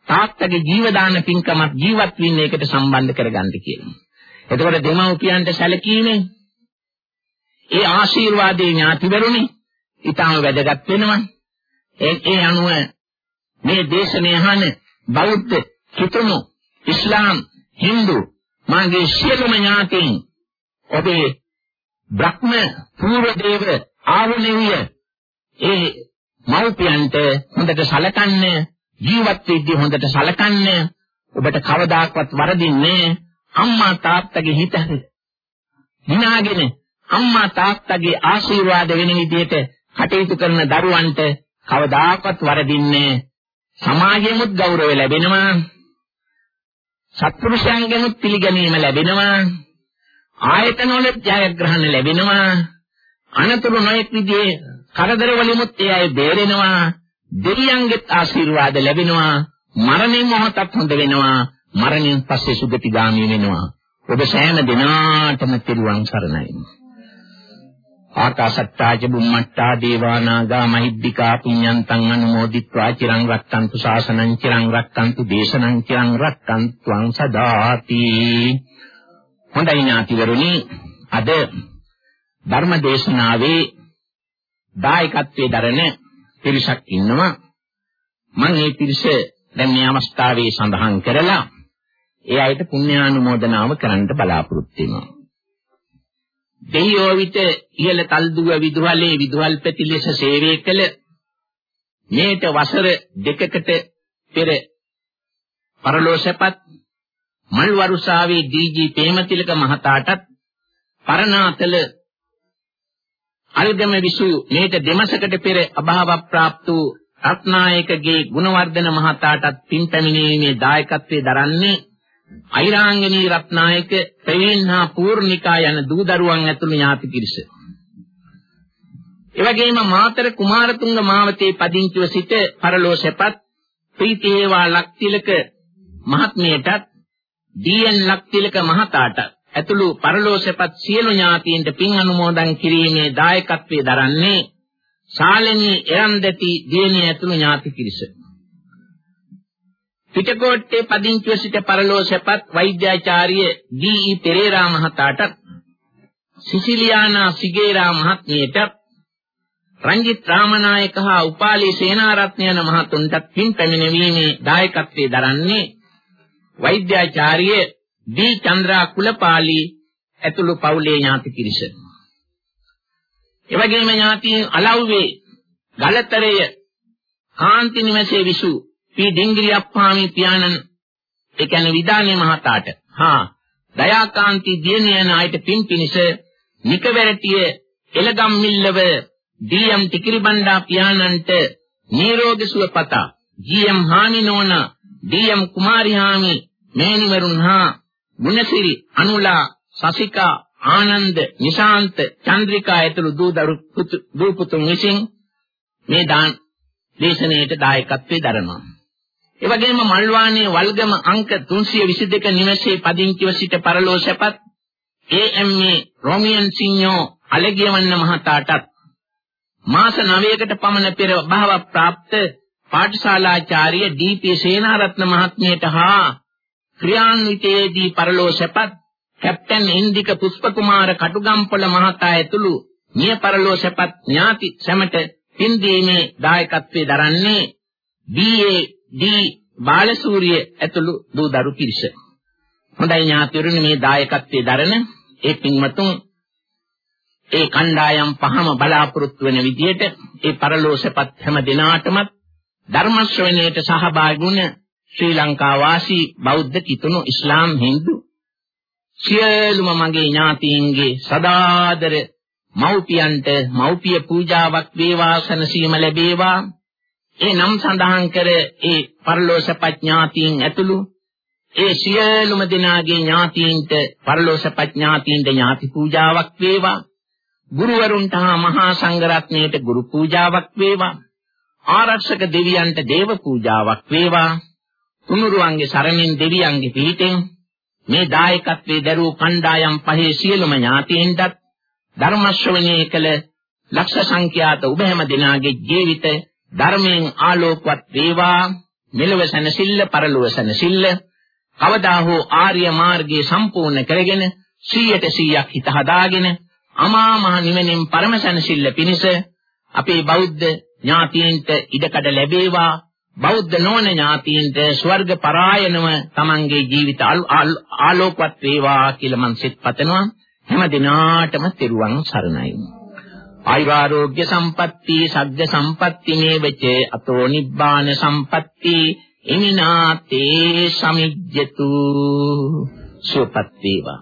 තාත්තගේ ජීව දාන පින්කමක් ජීවත් වෙන්න ඒකට සම්බන්ධ කරගන්න කියනවා. එතකොට දෙමව්පියන්ට සැලකීමෙන් ඒ ආශිර්වාදේ ඥාතිවරුනි ඊටම වැදගත් වෙනවා. ඒ ඒ අනුව මේ දේශනේ අහන බෞද්ධ, කිතුණු, ඉස්ලාම්, Hindu මාගේ සියලුම ඥාතීන් ඔබේ බ්‍රහ්ම පූර්ව දේව ආවුණෙවිය ඒ මව්පියන්ට හොඳට සලකන්න, ජීවත් වෙද්දී හොඳට සලකන්න. ඔබට කවදාකවත් වරදින්නේ අම්මා තාත්තගේ හිත දිනාගෙන අම්මා තාත්තගේ ආශිර්වාද වෙන විදිහට කටයුතු කරන දරුවන්ට කවදාකවත් වරදින්නේ සමාජයෙමුත් ගෞරවය ලැබෙනවා. සත්පුරුෂයන්ගෙනුත් පිළිගැනීම ලැබෙනවා. ආයතනවල ජයග්‍රහණ ලැබෙනවා. අනතුරු නොයෙක් විදිහේ කරදර වලිමුත් ඒ අය බේරෙනවා. දෙවියන්ගෙත් ආශිර්වාද ලැබෙනවා. මරණය මොහොතක් හොඳ වෙනවා. මරණයෙන් පස්සේ සුගතිගාමී වෙනවා. ඔබ සෑම දිනාටම තිරුවන් සරණයි. ආකාශත්තාජ බුම්මත්තා දේවානාගා මහිද්దికා පුඤ්ඤන්තං අනුමෝදිත්වා. චිරං රක්칸තු ශාසනං චිරං රක්칸තු දේශනං චිරං රක්칸ත්වං සදාති. හොඳයි ඥාතිවරුනි අද ධර්ම දේශනාවේ දායකත්වයේ දරන පිරිසක් ඉන්නවා මම මේ පිරිස දැන් මේ අවස්ථාවේ සඳහන් කරලා ඒ අයට පුණ්‍යානුමෝදනාව කරන්න බලාපොරොත්තු වෙනවා දෙයියෝ විට ඉහළ තල්දුව විදුහලේ විදුහල්පති ලෙස සේවය කළ මේට වසර දෙකකට පෙර පරලෝසපත් මල් වරුසාවේ ඩී.ජී. ප්‍රේමතිලක මහතාටත් පරණාතල අල්ගම විසු මේට දෙමසකට පෙර අභාව ප්‍රාප්ත වූ රත්නායකගේ ගුණවර්ධන මහතාටත් පින් පැමිණීමේ දායකත්වයේ දරන්නේ අයිරාංගනී රත්නායක ප්‍රවීණ හා පූර්ණිකා යන දූ දරුවන් ඇතුළු ඥාති පිරිස. එවැගේම මාතර කුමාරතුංග මාවතේ පදිංචිව සිට පරලෝ සැපත් ප්‍රීතිේවා ලක්තිලක මහත්මියටත් ඩී.එන් ලක්තිලක මහතාට ඇතුළු පරලෝ සැපත් සියලු ඥාතීන්ට පින් අනුමෝදන් කිරීමේ දායකත්වයේ දරන්නේ ශාලිනී එරන්දති දියණිය ඇතුළු ඥාති පිරිස. පිටකොට්ටේ පදිංචිව සිට පරලෝ සැපත් වෛද්‍යාචාර්ය ඩී.ඊ. පෙරේරා මහතාට සිසිලියානා සිගේරා මහත්මියට රංජිත් රාමනායක හා උපාලි සේනාරත්න යන මහතුන්ට පින් පැමිණීමේ දායකත්වයේ දරන්නේ වෛද්‍යාචාර්ය ඩී. චන්ද්‍රා කුලපාලි ඇතුළු පවුලේ ඥාති පිරිස. එවැගේම ඥාතීන් අලව්වේ ගලතරය කාන්ති නිවසේ විසු පී ඩිංගිරි අප්පාමි පියාණන් ඒ කියන්නේ විදානේ මහතාට හා දයාකාන්ති දියණිය යන අයට පින් පිනිස නිකවැරටිය එලගම් මිල්ලව ඩී.එම්. ටිකිරිබණ්ඩා පියාණන්ට නිරෝගී සුව පතා ජී.එම්. හාමිනෝන ඩී.එම්. කුමාරිහාමි මේනිවරුන් හා මුණසිරි අනුලා සසිකා ආනන්ද නිශාන්ත චන්ද්‍රිකා ඇතුළු දූදරු දූ පුතුන් විසින් මේ දාන දේශනාවට දායකත්වයේ දරනවා ඒ වගේම මල්වානේ වල්ගම අංක 322 නිවසේ පදිංචිව සිට පරලෝ සැපත් ඒ.එම්.ඒ. රොමියන් සිඤ්ඤෝ අලගියවන්න මහතාටත් මාස 9කට පමණ පෙර භාව ප්‍රාප්ත පාඨශාලාචාර්ය ඩී.පී. සේනාරත්න මහත්මියට හා ක්‍රියාන්විතයේදී පරලෝ සැපත් කැප්ටන් ඉන්දික පුෂ්පකුමාර කටුගම්පොළ මහතා ඇතුළු මිය පරලෝ සැපත් ඥාති සැමට පින්දීමේ දායකත්වයේ දරන්නේ බී.ඒ. ඩී බාලසූරිය ඇතුළු දූ දරු පිරිස. හොඳයි ඥාතිවරුනි මේ දායකත්වයේ දරන ඒ පින්වතුන් ඒ කණ්ඩායම් පහම බලාපොරොත්තු වෙන විදිහට ඒ පරලෝසපත් හැම දිනාටම ධර්ම ශ්‍රවණයට සහභාගී වුණ ශ්‍රී ලංකා වාසී බෞද්ධ කිතුණු ඉස්ලාම් හින්දු. සියලුම මගේ ඥාතීන්ගේ සදාදර මව්පියන්ට මව්පිය පූජාවක් වේවා සනසීම ලැබේවා. ඒ නම් සඳහන් කර ඒ පරලෝසපත් ඥාතීන් ඇතුළු ඒ සියලුම දෙනාගේ ඥාතීන්ට පරලෝසපත් ඥාතීන්ට ඥාති පූජාවක් වේවා. ගුරුවරුන්ට හා මහා සංඝරත්නයට ගුරු පූජාවක් වේවා. ආරක්ෂක දෙවියන්ට දේව පූජාවක් වේවා. තුනුරුවන්ගේ සරණින් දෙවියන්ගේ පිහිටෙන් මේ දායකත්වයේ දරූ කණ්ඩායම් පහේ සියලුම ඥාතීන්ටත් ධර්ම ශ්‍රවණය කළ ලක්ෂ සංඛ්‍යාත ඔබ හැම දෙනාගේ ජීවිත ධර්මයෙන් ආලෝකවත් වේවා. මෙලව සනසිල්ල පරලොව සනසිල්ල කවදා හෝ ආර්ය මාර්ගයේ සම්පූර්ණ කරගෙන 100ට 100ක් හිත හදාගෙන අමා මහ නිවනින් පරම සනසිල්ල පිණිස අපේ බෞද්ධ ඥාතීන්ට ඉඩකඩ ලැබේවා. බෞද්ධ නොවන ඥාතීන්ට ස්වර්ග පරායනව තමන්ගේ ජීවිත ආලෝකවත් වේවා කියලා මම සිත පතනවා. හැම දිනාටම තෙරුවන් සරණයි. ආයුරෝග්‍ය සම්පatti සග්ග සම්පatti මේවච අතෝ නිබ්බාන සම්පatti ඉමිනාතේ සමිජ්ජතු. සුවපත් වේවා.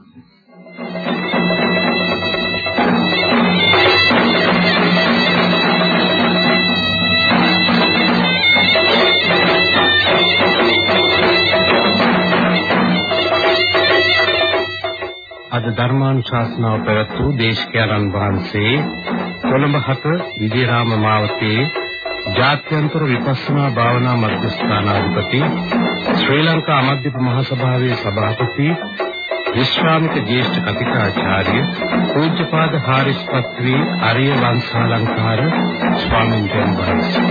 අද ධර්මානුශාසනාව පැවැත් වූ දේශකයන්න් වහන්සේ කොළඹ හත විජේරාම මාවතේ ජාත්‍යන්තර විපස්සනා භාවනා මධ්‍යස්ථානාධිපති ශ්‍රී ලංකා අමද්දීප මහසභාවේ සභාපති විශ්‍රාමික ජ්‍යෙෂ්ඨ කතිකාචාර්ය පූජ්‍යපාද හාරිස්පත්‍රි අරිය වංශාලංකාර ස්වාමීන් වහන්සේ.